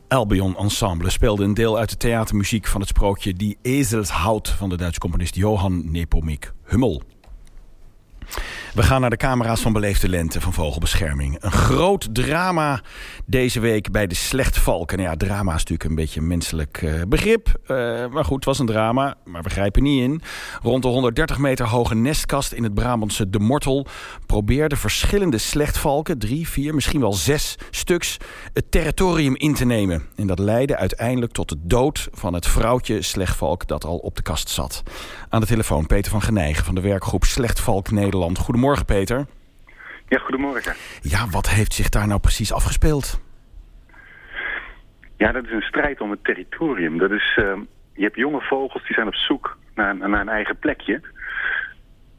Albion Ensemble speelde een deel uit de theatermuziek van het sprookje Die Ezelshout van de Duitse componist Johan Nepomuk Hummel. We gaan naar de camera's van Beleefde Lente van Vogelbescherming. Een groot drama deze week bij de Slechtvalken. Nou ja, drama is natuurlijk een beetje een menselijk uh, begrip. Uh, maar goed, het was een drama, maar we grijpen niet in. Rond de 130 meter hoge nestkast in het Brabantse De Mortel... probeerden verschillende slechtvalken, drie, vier, misschien wel zes stuks... het territorium in te nemen. En dat leidde uiteindelijk tot de dood van het vrouwtje slechtvalk... dat al op de kast zat. Aan de telefoon Peter van Genijgen van de werkgroep Slechtvalk Nederland. Goedemorgen. Peter. Ja, goedemorgen. Ja, wat heeft zich daar nou precies afgespeeld? Ja, dat is een strijd om het territorium. Dat is, uh, je hebt jonge vogels die zijn op zoek naar, naar een eigen plekje.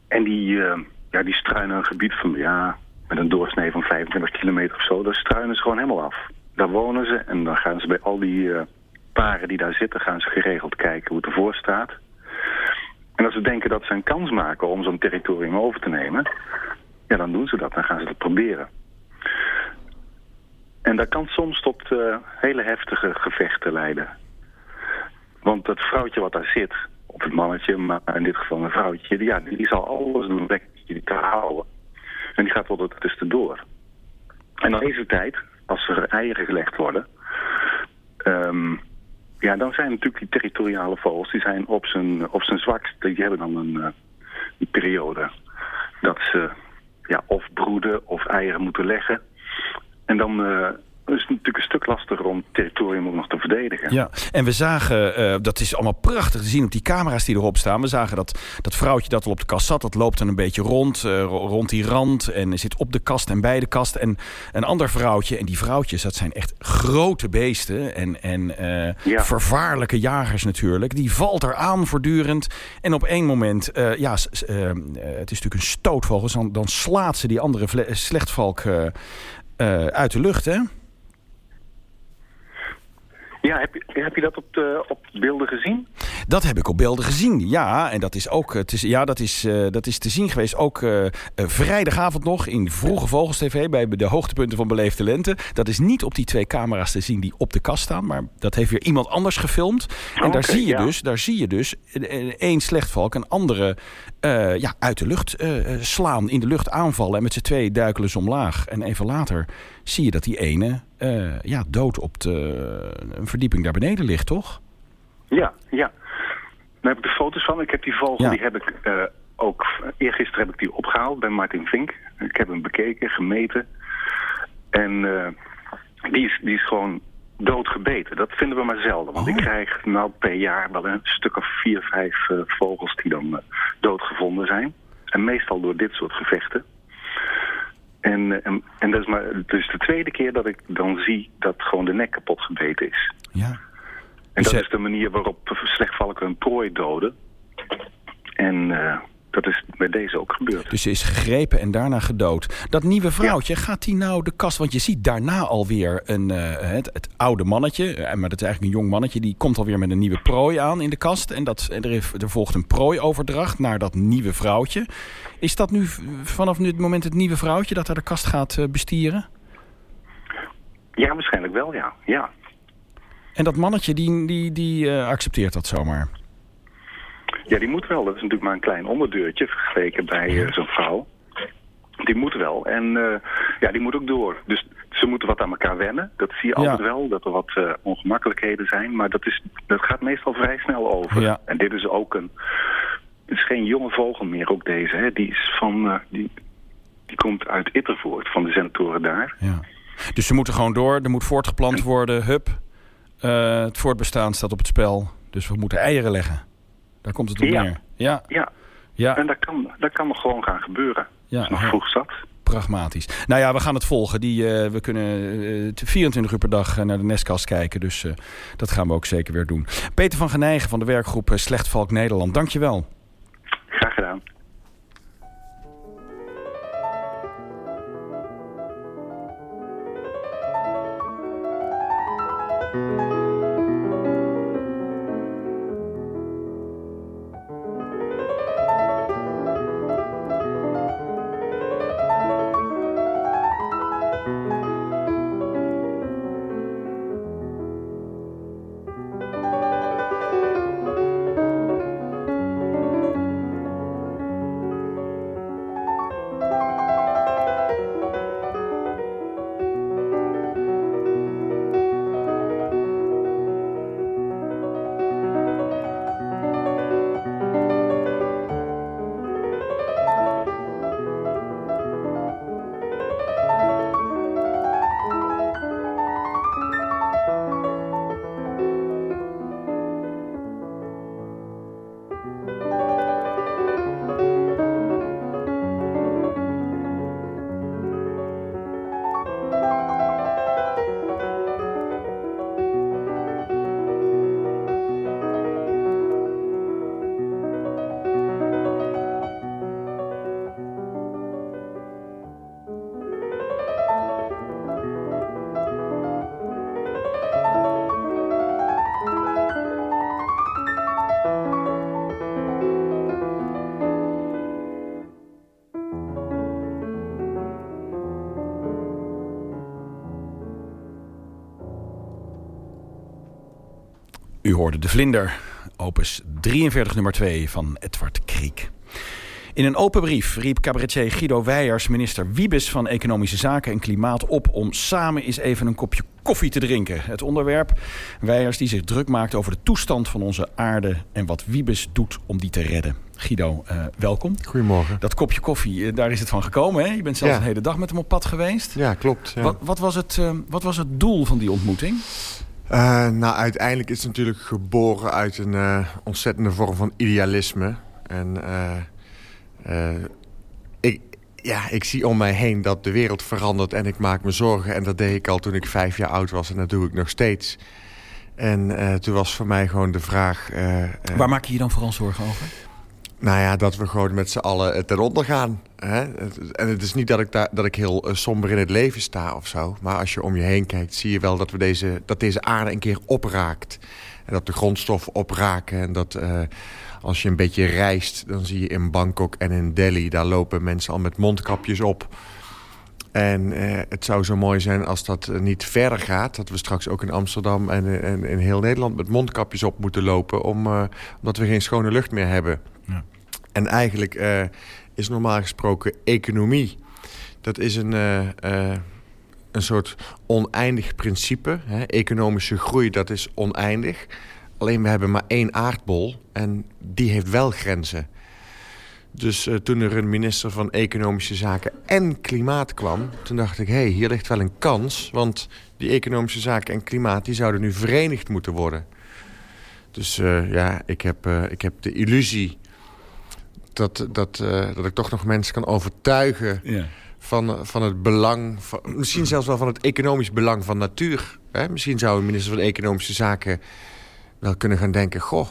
En die, uh, ja, die struinen een gebied van, ja, met een doorsnee van 25 kilometer of zo. Daar struinen ze gewoon helemaal af. Daar wonen ze en dan gaan ze bij al die uh, paren die daar zitten, gaan ze geregeld kijken hoe het ervoor staat. En als ze denken dat ze een kans maken om zo'n territorium over te nemen, ja, dan doen ze dat. Dan gaan ze dat proberen. En dat kan soms tot uh, hele heftige gevechten leiden. Want dat vrouwtje wat daar zit, of het mannetje, maar in dit geval een vrouwtje, ja, die zal alles doen om die te houden. En die gaat tot het tussendoor. En in deze tijd, als er eieren gelegd worden, um, ja, dan zijn natuurlijk die territoriale vogels, die zijn op zijn, op zijn zwakst. Die hebben dan een, een periode dat ze ja, of broeden of eieren moeten leggen. En dan uh, is het natuurlijk een stuk lastiger om het territorium ook nog te verdedigen. Ja, en we zagen, uh, dat is allemaal prachtig te zien op die camera's die erop staan. We zagen dat, dat vrouwtje dat al op de kast zat, dat loopt dan een beetje rond, uh, rond die rand. En zit op de kast en bij de kast. En een ander vrouwtje, en die vrouwtjes, dat zijn echt grote beesten. En, en uh, ja. vervaarlijke jagers natuurlijk. Die valt er aan voortdurend. En op één moment, ja, het is natuurlijk een stootvogel. Dus dan, dan slaat ze die andere slechtvalk uit de lucht, hè? Ja, heb je, heb je dat op, de, op beelden gezien? Dat heb ik op beelden gezien, ja. En dat is ook het is, ja, dat is, uh, dat is te zien geweest. Ook uh, uh, vrijdagavond nog in Vroege Vogels TV... bij de hoogtepunten van Beleefde Lente. Dat is niet op die twee camera's te zien die op de kast staan... maar dat heeft weer iemand anders gefilmd. En Oh, daar, zie je ja. dus, daar zie je dus één slechtvalk... een andere ja, uit de lucht slaan, in de lucht aanvallen... en met z'n twee duikelen ze omlaag. En even later zie je dat die ene uh, ja, dood op de, een verdieping daar beneden ligt, toch? Ja, ja. Daar heb ik de foto's van. Ik heb die vogel, Ja. die heb ik uh, ook... Eergisteren heb ik die opgehaald bij Martin Vink. Ik heb hem bekeken, gemeten. En uh, die, is, die is gewoon doodgebeten. Dat vinden we maar zelden. Want Oh. ik krijg nou per jaar wel een stuk of vier, vijf uh, vogels die dan doodgevonden zijn. En meestal door dit soort gevechten. En, en, en dat is maar dus de tweede keer dat ik dan zie dat gewoon de nek kapot gebeten is. Ja. En dat is de manier waarop slechtvalken hun prooi doden. En uh, dat is bij deze ook gebeurd. Dus ze is gegrepen en daarna gedood. Dat nieuwe vrouwtje, ja. gaat die nou de kast... Want je ziet daarna alweer een, uh, het, het, oude mannetje... maar dat is eigenlijk een jong mannetje... die komt alweer met een nieuwe prooi aan in de kast. En, dat, en er, er volgt een prooioverdracht naar dat nieuwe vrouwtje. Is dat nu vanaf nu het moment het nieuwe vrouwtje... dat daar de kast gaat uh, bestieren? Ja, waarschijnlijk wel, ja. ja. En dat mannetje, die, die, die uh, accepteert dat zomaar? Ja, die moet wel. Dat is natuurlijk maar een klein onderdeurtje vergeleken bij uh, zo'n vrouw. Die moet wel. En uh, ja, die moet ook door. Dus ze moeten wat aan elkaar wennen. Dat zie je altijd ja. wel, dat er wat uh, ongemakkelijkheden zijn. Maar dat, is, dat gaat meestal vrij snel over. Ja. En dit is ook een... Het is geen jonge vogel meer, ook deze. Hè. Die, is van, uh, die, die komt uit Ittervoort, van de Zentoren daar. Ja. Dus ze moeten gewoon door. Er moet voortgeplant worden. Hup. Het voortbestaan staat op het spel. Dus we moeten eieren leggen. Daar komt het op ja. neer. Ja. ja. ja. En dat kan, dat kan nog gewoon gaan gebeuren. Ja. Is nog vroeg zat. Pragmatisch. Nou ja, we gaan het volgen. Die, uh, we kunnen uh, 24 uur per dag naar de nestkast kijken. Dus uh, dat gaan we ook zeker weer doen. Peter van Genijgen van de werkgroep Slechtvalk Nederland. Dank hoorde De Vlinder, opus 43 nummer 2 van Edward Kriek. In een open brief riep cabaretier Guido Weijers minister Wiebes van Economische Zaken en Klimaat op om samen eens even een kopje koffie te drinken. Het onderwerp Wijers die zich druk maakt over de toestand van onze aarde... en wat Wiebes doet om die te redden. Guido, uh, welkom. Goedemorgen. Dat kopje koffie, uh, daar is het van gekomen. Hè? Je bent zelfs Ja. een hele dag met hem op pad geweest. Ja, klopt. Ja. Wat, wat, was het, uh, wat was het doel van die ontmoeting? Uh, nou, uiteindelijk is het natuurlijk geboren uit een uh, ontzettende vorm van idealisme. En uh, ik, ja, ik zie om mij heen dat de wereld verandert en ik maak me zorgen. En dat deed ik al toen ik vijf jaar oud was en dat doe ik nog steeds. En toen was voor mij gewoon de vraag... Waar maak je je dan vooral zorgen over? Nou ja, dat we gewoon met z'n allen ten onder gaan. Hè? En het is niet dat ik, dat ik heel uh, somber in het leven sta of zo. Maar als je om je heen kijkt, zie je wel dat, we deze, dat deze aarde een keer opraakt. En dat de grondstoffen opraken. En dat uh, als je een beetje reist, dan zie je in Bangkok en in Delhi... daar lopen mensen al met mondkapjes op. En uh, het zou zo mooi zijn als dat niet verder gaat. Dat we straks ook in Amsterdam en, en in heel Nederland met mondkapjes op moeten lopen... Om, omdat we geen schone lucht meer hebben. Ja. En eigenlijk uh, is normaal gesproken economie... dat is een, uh, uh, een soort oneindig principe. Hè? Economische groei, dat is oneindig. Alleen we hebben maar één aardbol en die heeft wel grenzen. Dus toen er een minister van Economische Zaken en Klimaat kwam... toen dacht ik, hé, hey, hier ligt wel een kans... want die Economische Zaken en Klimaat die zouden nu verenigd moeten worden... Dus ja, ik heb, ik heb de illusie dat, dat, dat ik toch nog mensen kan overtuigen... Ja. Van, van het belang, van, misschien zelfs wel van het economisch belang van natuur. Hè? Misschien zou een minister van Economische Zaken wel kunnen gaan denken... goh,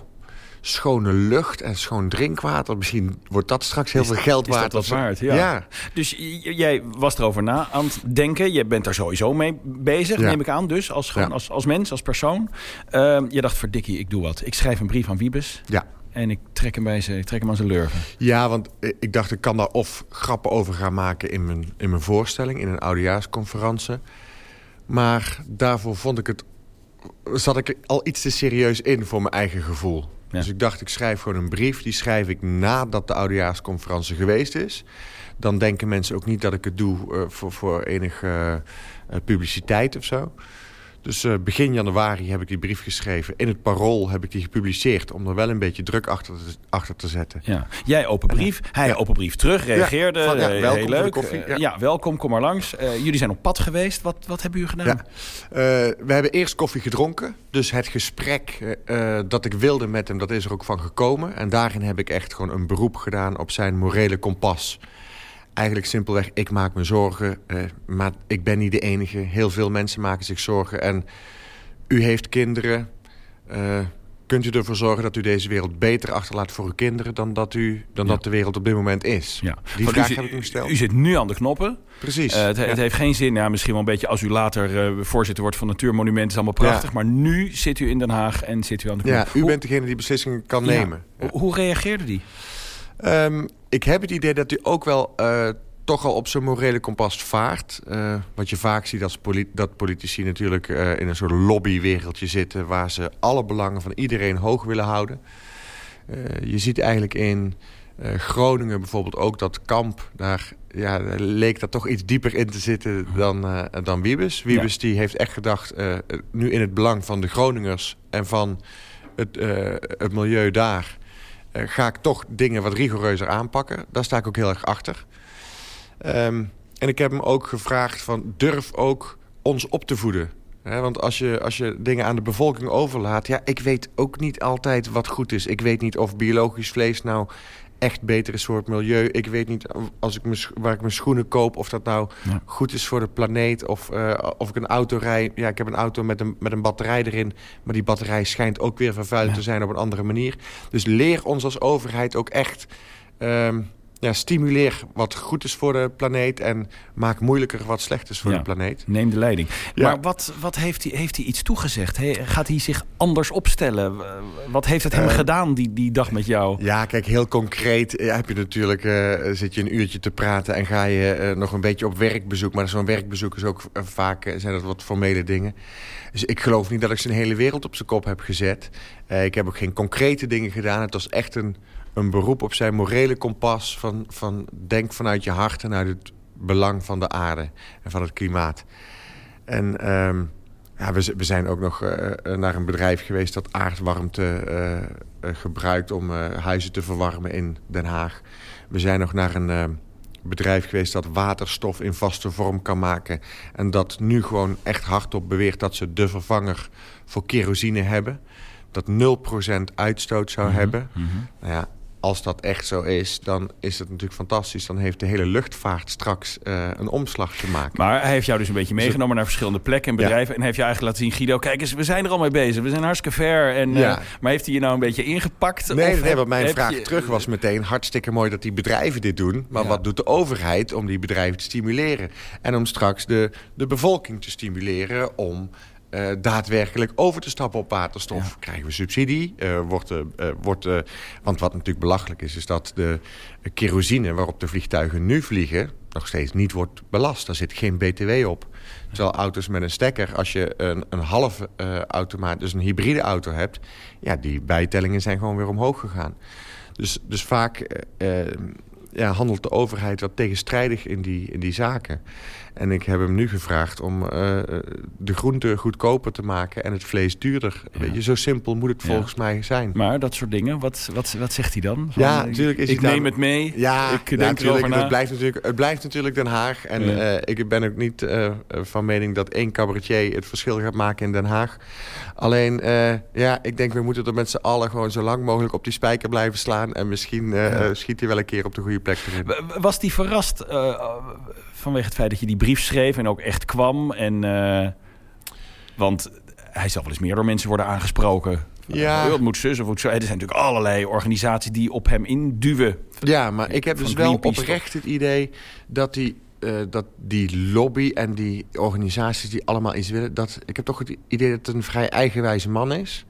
schone lucht en schoon drinkwater. Misschien wordt dat straks heel is, veel geld is waard. dat wat waard, ja. ja. Dus jij was erover na aan het denken. Je bent daar sowieso mee bezig, Ja. neem ik aan. Dus als, gewoon Ja. als, als mens, als persoon. Uh, je dacht, verdikkie, ik doe wat. Ik schrijf een brief aan Wiebes. Ja. En ik trek hem, bij zijn, ik trek hem aan zijn lurven. Ja, want ik dacht ik kan daar of grappen over gaan maken in mijn, in mijn voorstelling... in een oudejaarsconferentie. Maar daarvoor vond ik het... zat ik al iets te serieus in voor mijn eigen gevoel. Dus ik dacht, ik schrijf gewoon een brief. Die schrijf ik nadat de oudejaarsconferentie geweest is. Dan denken mensen ook niet dat ik het doe uh, voor, voor enige uh, publiciteit of zo. Dus uh, begin januari heb ik die brief geschreven. In het Parool heb ik die gepubliceerd... om er wel een beetje druk achter te, achter te zetten. Ja. Jij open brief, hij open brief terug, reageerde. Ja, van, ja, welkom heel leuk. koffie, Uh, ja. ja, welkom, kom maar langs. Jullie zijn op pad geweest. Wat, wat hebben jullie gedaan? Ja. We hebben eerst koffie gedronken. Dus het gesprek dat ik wilde met hem, dat is er ook van gekomen. En daarin heb ik echt gewoon een beroep gedaan op zijn morele kompas. Eigenlijk simpelweg, ik maak me zorgen, uh, maar ik ben niet de enige. Heel veel mensen maken zich zorgen. En u heeft kinderen. Uh, kunt u ervoor zorgen dat u deze wereld beter achterlaat voor uw kinderen... dan dat, u, dan Ja. dat de wereld op dit moment is? Ja. Die Want vraag u, heb ik hem gesteld. U zit nu aan de knoppen. Precies. Uh, het, Ja. het heeft geen zin, ja, misschien wel een beetje als u later uh, voorzitter wordt van Natuurmonumenten. is allemaal prachtig. Maar nu zit u in Den Haag en zit u aan de knop. Ja, u bent degene die beslissingen kan nemen. Hoe reageerde die? Um, ik heb het idee dat u ook wel uh, toch al op zijn morele kompas vaart. Uh, wat je vaak ziet als dat politici natuurlijk uh, in een soort lobbywereldje zitten... waar ze alle belangen van iedereen hoog willen houden. Je ziet eigenlijk in Groningen bijvoorbeeld ook dat kamp... daar ja, leek dat toch iets dieper in te zitten dan, dan Wiebes. Wiebes ja. die heeft echt gedacht, nu in het belang van de Groningers... en van het, het milieu daar... Uh, ga ik toch dingen wat rigoureuzer aanpakken. Daar sta ik ook heel erg achter. Um, en ik heb hem ook gevraagd van durf ook ons op te voeden. Want als je, als je dingen aan de bevolking overlaat... ja, ik weet ook niet altijd wat goed is. Ik weet niet of biologisch vlees nou echt beter is voor het milieu. Ik weet niet als ik mijn, waar ik mijn schoenen koop... of dat nou ja. goed is voor de planeet. Of, uh, of ik een auto rij. Ja, ik heb een auto met een, met een batterij erin. Maar die batterij schijnt ook weer vervuild ja. te zijn op een andere manier. Dus leer ons als overheid ook echt... Um, ja, stimuleer wat goed is voor de planeet... en maak moeilijker wat slecht is voor ja, de planeet. Neem de leiding. Ja. Maar wat, wat heeft, hij, heeft hij iets toegezegd? He, gaat hij zich anders opstellen? Wat heeft het hem uh, gedaan die, die dag met jou? Ja, kijk, heel concreet heb je natuurlijk... Uh, zit je een uurtje te praten en ga je uh, nog een beetje op werkbezoek. Maar zo'n werkbezoek is ook vaak zijn dat wat formele dingen. Dus ik geloof niet dat ik zijn hele wereld op zijn kop heb gezet. ik heb ook geen concrete dingen gedaan. Het was echt een een beroep op zijn morele kompas... Van, van denk vanuit je hart en uit het belang van de aarde en van het klimaat. En um, Ja, we, we zijn ook nog uh, naar een bedrijf geweest dat aardwarmte uh, gebruikt om huizen te verwarmen in Den Haag. We zijn nog naar een bedrijf geweest dat waterstof in vaste vorm kan maken. En dat nu gewoon echt hardop beweert dat ze de vervanger voor kerosine hebben. Dat 0% uitstoot zou Mhm, hebben. mhm. Nou ja, als dat echt zo is, dan is het natuurlijk fantastisch. Dan heeft de hele luchtvaart straks eh, een omslag te maken. Maar hij heeft jou dus een beetje meegenomen naar verschillende plekken en bedrijven. En heeft je eigenlijk laten zien, Guido, kijk eens, we zijn er al mee bezig. We zijn hartstikke ver. En, eh, maar heeft hij je nou een beetje ingepakt? Nee, Of nee, heb- want mijn vraag je- terug was meteen... hartstikke mooi dat die bedrijven dit doen. Maar Ja. wat doet de overheid om die bedrijven te stimuleren? En om straks de, de bevolking te stimuleren om... eh, daadwerkelijk over te stappen op waterstof. Krijgen we subsidie? Eh, wordt, eh, wordt, want wat natuurlijk belachelijk is... is dat de kerosine waarop de vliegtuigen nu vliegen... nog steeds niet wordt belast. Daar zit geen btw op. Terwijl auto's met een stekker, als je een, een halve eh, automaat... dus een hybride auto hebt... ja, die bijtellingen zijn gewoon weer omhoog gegaan. Dus, dus vaak ja, handelt de overheid wat tegenstrijdig in die, in die zaken. En ik heb hem nu gevraagd om eh, de groenten goedkoper te maken... en het vlees duurder. Weet je, zo simpel moet het Ja. volgens mij zijn. Maar dat soort dingen, wat, wat, wat zegt hij dan? Van, Ja, eh, natuurlijk is Ik hij neem het mee, Ja, ik denk natuurlijk, na. Het blijft natuurlijk, het blijft natuurlijk Den Haag. En eh, ik ben ook niet eh, van mening dat één cabaretier het verschil gaat maken in Den Haag. Alleen, eh, ja, ik denk we moeten er met z'n allen gewoon zo lang mogelijk op die spijker blijven slaan. En misschien eh, eh, schiet hij wel een keer op de goede plek erin. Was die verrast eh, vanwege het feit dat je die brief schreef en ook echt kwam? En, eh, want hij zal wel eens meer door mensen worden aangesproken. Ja. Eh, Het moet zus of moet zo. Er zijn natuurlijk allerlei organisaties die op hem induwen. Ja, maar ik heb dus wel oprecht het idee dat die, eh, dat die lobby en die organisaties die allemaal iets willen... Dat, ik heb toch het idee dat het een vrij eigenwijze man is...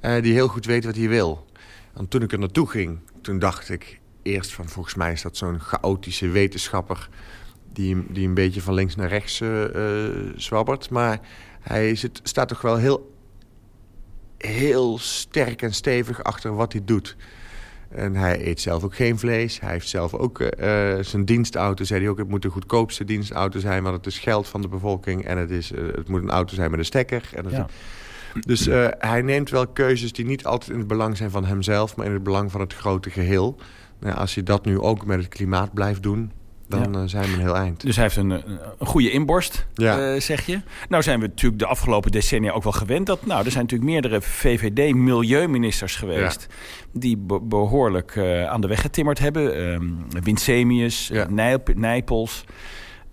eh, die heel goed weet wat hij wil. Want toen ik er naartoe ging, toen dacht ik eerst van... volgens mij is dat zo'n chaotische wetenschapper... die, die een beetje van links naar rechts eh, eh, zwabbert. Maar hij zit, staat toch wel heel, heel sterk en stevig achter wat hij doet... En hij eet zelf ook geen vlees. Hij heeft zelf ook eh, zijn dienstauto, zei hij ook... het moet de goedkoopste dienstauto zijn... want het is geld van de bevolking... en het, is, het moet een auto zijn met een stekker. En Ja. Dus hij neemt wel keuzes die niet altijd in het belang zijn van hemzelf... maar in het belang van het grote geheel. Nou, als je dat nu ook met het klimaat blijft doen... dan Ja. eh, zijn we een heel eind. Dus hij heeft een, een een goede inborst, Ja. eh, zeg je. Nou zijn we natuurlijk de afgelopen decennia ook wel gewend... dat nou, er zijn natuurlijk meerdere VVD-milieuministers geweest... die be- behoorlijk eh, aan de weg getimmerd hebben. Ehm Winsemius, Nijp- Nijpels...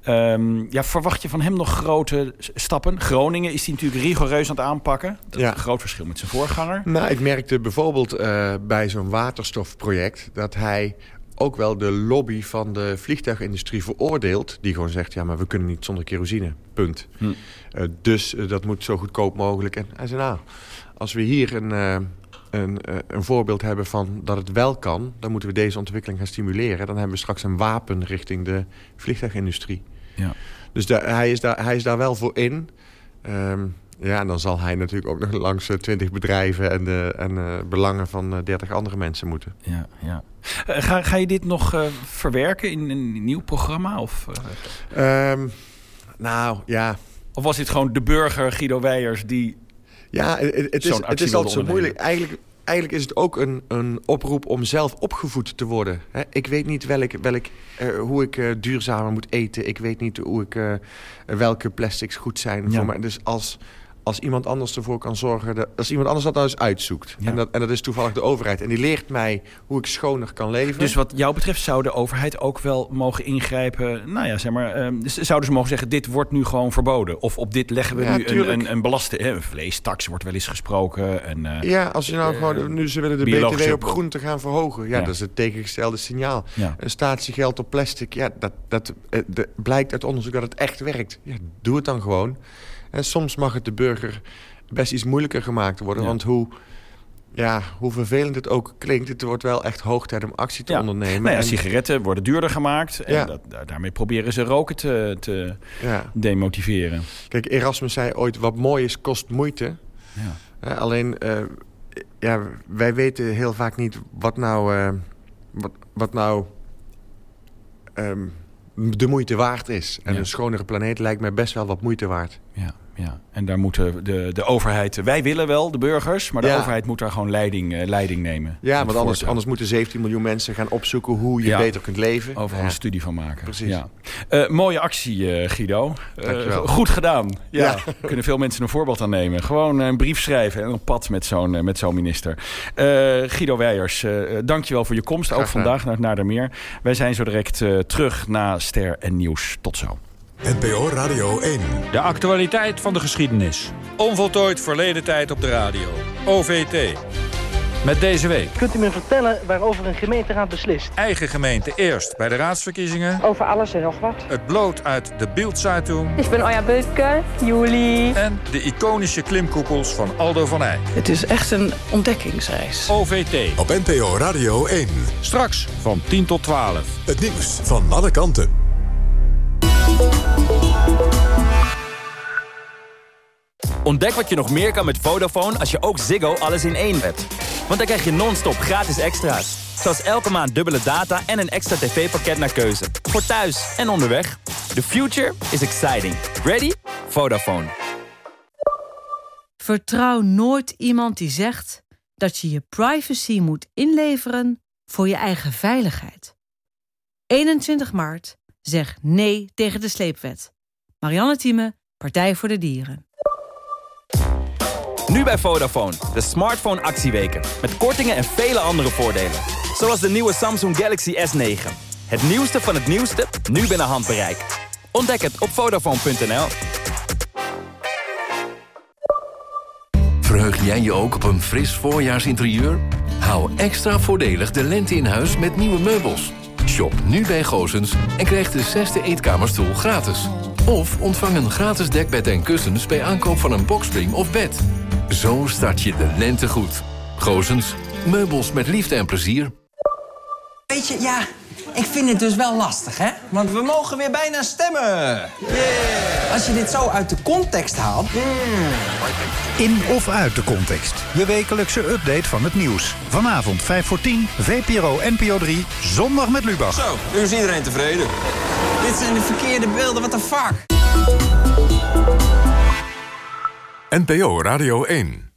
Ehm, ja, verwacht je van hem nog grote stappen? Groningen is hij natuurlijk rigoureus aan het aanpakken. Dat is een groot verschil met zijn voorganger. Nou, ik merkte bijvoorbeeld eh, bij zo'n waterstofproject... dat hij ook wel de lobby van de vliegtuigindustrie veroordeelt... die gewoon zegt, ja, maar we kunnen niet zonder kerosine. Punt. Hm. Eh, dus eh, dat moet zo goedkoop mogelijk. En hij zei, nou, als we hier een, eh, een, een voorbeeld hebben van dat het wel kan... dan moeten we deze ontwikkeling gaan stimuleren. Dan hebben we straks een wapen richting de vliegtuigindustrie. Ja. Dus daar- hij, is daar, hij is daar wel voor in... Ehm, ja, en dan zal hij natuurlijk ook nog langs twintig bedrijven... en de en, eh, belangen van eh, dertig andere mensen moeten. Ja, ja. Eh, ga, ga je dit nog eh, verwerken in een nieuw programma? Of, eh? Ehm, nou, ja. Of was dit gewoon de burger Guido Weijers die... Ja, het, het is, het is altijd zo moeilijk. Eigenlijk, eigenlijk is het ook een, een oproep om zelf opgevoed te worden. Ik weet niet welk, welk, eh, hoe ik eh, duurzamer moet eten. Ik weet niet hoe ik, eh, welke plastics goed zijn Ja. voor mij. Dus als, als iemand anders ervoor kan zorgen... Dat, als iemand anders dat nou eens uitzoekt. En, dat, en dat is toevallig de overheid. En die leert mij hoe ik schoner kan leven. Dus wat jou betreft zou de overheid ook wel mogen ingrijpen. Nou ja, zeg maar, ehm, zouden ze mogen zeggen: dit wordt nu gewoon verboden. Of op dit leggen we Ja, nu een, tuurlijk. een, een belasting. Hè, een vleestaks wordt wel eens gesproken. En, eh, Ja, als je nou gewoon, nu ze willen de BTW op groente gaan verhogen. Ja, Ja. dat is het tegengestelde signaal. Een statiegeld op plastic, ja, dat, dat eh, de- blijkt uit onderzoek dat het echt werkt. Ja, doe het dan gewoon. En soms mag het de burger best iets moeilijker gemaakt worden. Ja. Want hoe, ja, hoe vervelend het ook klinkt, het wordt wel echt hoog tijd om actie te ja. ondernemen. Nou ja, En- sigaretten worden duurder gemaakt. En Ja. dat, da- daarmee proberen ze roken te, te demotiveren. Kijk, Erasmus zei ooit, wat mooi is, kost moeite. Ja. Alleen, eh, ja, wij weten heel vaak niet wat nou, eh, wat, wat nou ehm, de moeite waard is. En Ja. een schonere planeet lijkt mij best wel wat moeite waard. Ja, ja. En daar moeten de, de overheid... Wij willen wel, de burgers, maar de Ja. overheid moet daar gewoon leiding, eh, leiding nemen. Ja, want anders, anders moeten 17 miljoen mensen gaan opzoeken hoe je Ja. beter kunt leven. Overal Ja. een studie van maken. Precies. Ja. Eh, mooie actie, eh, Guido. Eh, goed gedaan. Ja. Kunnen veel mensen een voorbeeld aan nemen. Gewoon een brief schrijven en op pad met zo'n eh, met zo'n minister. Eh, Guido Weijers, eh dankjewel voor je komst. Ook vandaag naar, naar de Meer. Wij zijn zo direct eh, terug na Ster en Nieuws. Tot zo. NPO Radio 1. De actualiteit van de geschiedenis. Onvoltooid verleden tijd op de radio. OVT. Met deze week. Kunt u me vertellen waarover een gemeenteraad beslist? Eigen gemeente eerst bij de raadsverkiezingen. Over alles en nog wat. Het bloot uit de Bildzeitung. Ik ben Oja Beutke, Julie. En de iconische klimkoepels van Aldo van Eyck. Het is echt een ontdekkingsreis. OVT. Op NPO Radio 1. Straks van 10 tot 12. Het nieuws van alle kanten. Ontdek wat je nog meer kan met Vodafone als je ook Ziggo alles in één hebt. Want dan krijg je non-stop gratis extra's. Zoals elke maand dubbele data en een extra tv-pakket naar keuze. Voor thuis en onderweg. The future is exciting. Ready? Vodafone. Vertrouw nooit iemand die zegt dat je je privacy moet inleveren voor je eigen veiligheid. 21 maart. Zeg nee tegen de sleepwet. Marianne Thieme, Partij voor de Dieren. Nu bij Vodafone. De smartphone actieweken. Met kortingen en vele andere voordelen. Zoals de nieuwe Samsung Galaxy S9. Het nieuwste van het nieuwste, nu binnen handbereik. Ontdek het op Vodafone.nl. Verheug jij je ook op een fris voorjaarsinterieur? Hou extra voordelig de lente in huis met nieuwe meubels. Shop nu bij Gozens en krijg de zesde eetkamerstoel gratis. Of ontvang een gratis dekbed en kussens bij aankoop van een boxspring of bed. Zo start je de lente goed. Gozens, meubels met liefde en plezier. Weet je, ja, ik vind het dus wel lastig, hè? Want we mogen weer bijna stemmen. Als je dit zo uit de context haalt... In of uit de context. Je wekelijkse update van het nieuws. Vanavond 5 voor 10, VPRO NPO 3, zondag met Lubach. Zo, nu is iedereen tevreden. Dit zijn de verkeerde beelden, what the fuck? NPO Radio 1.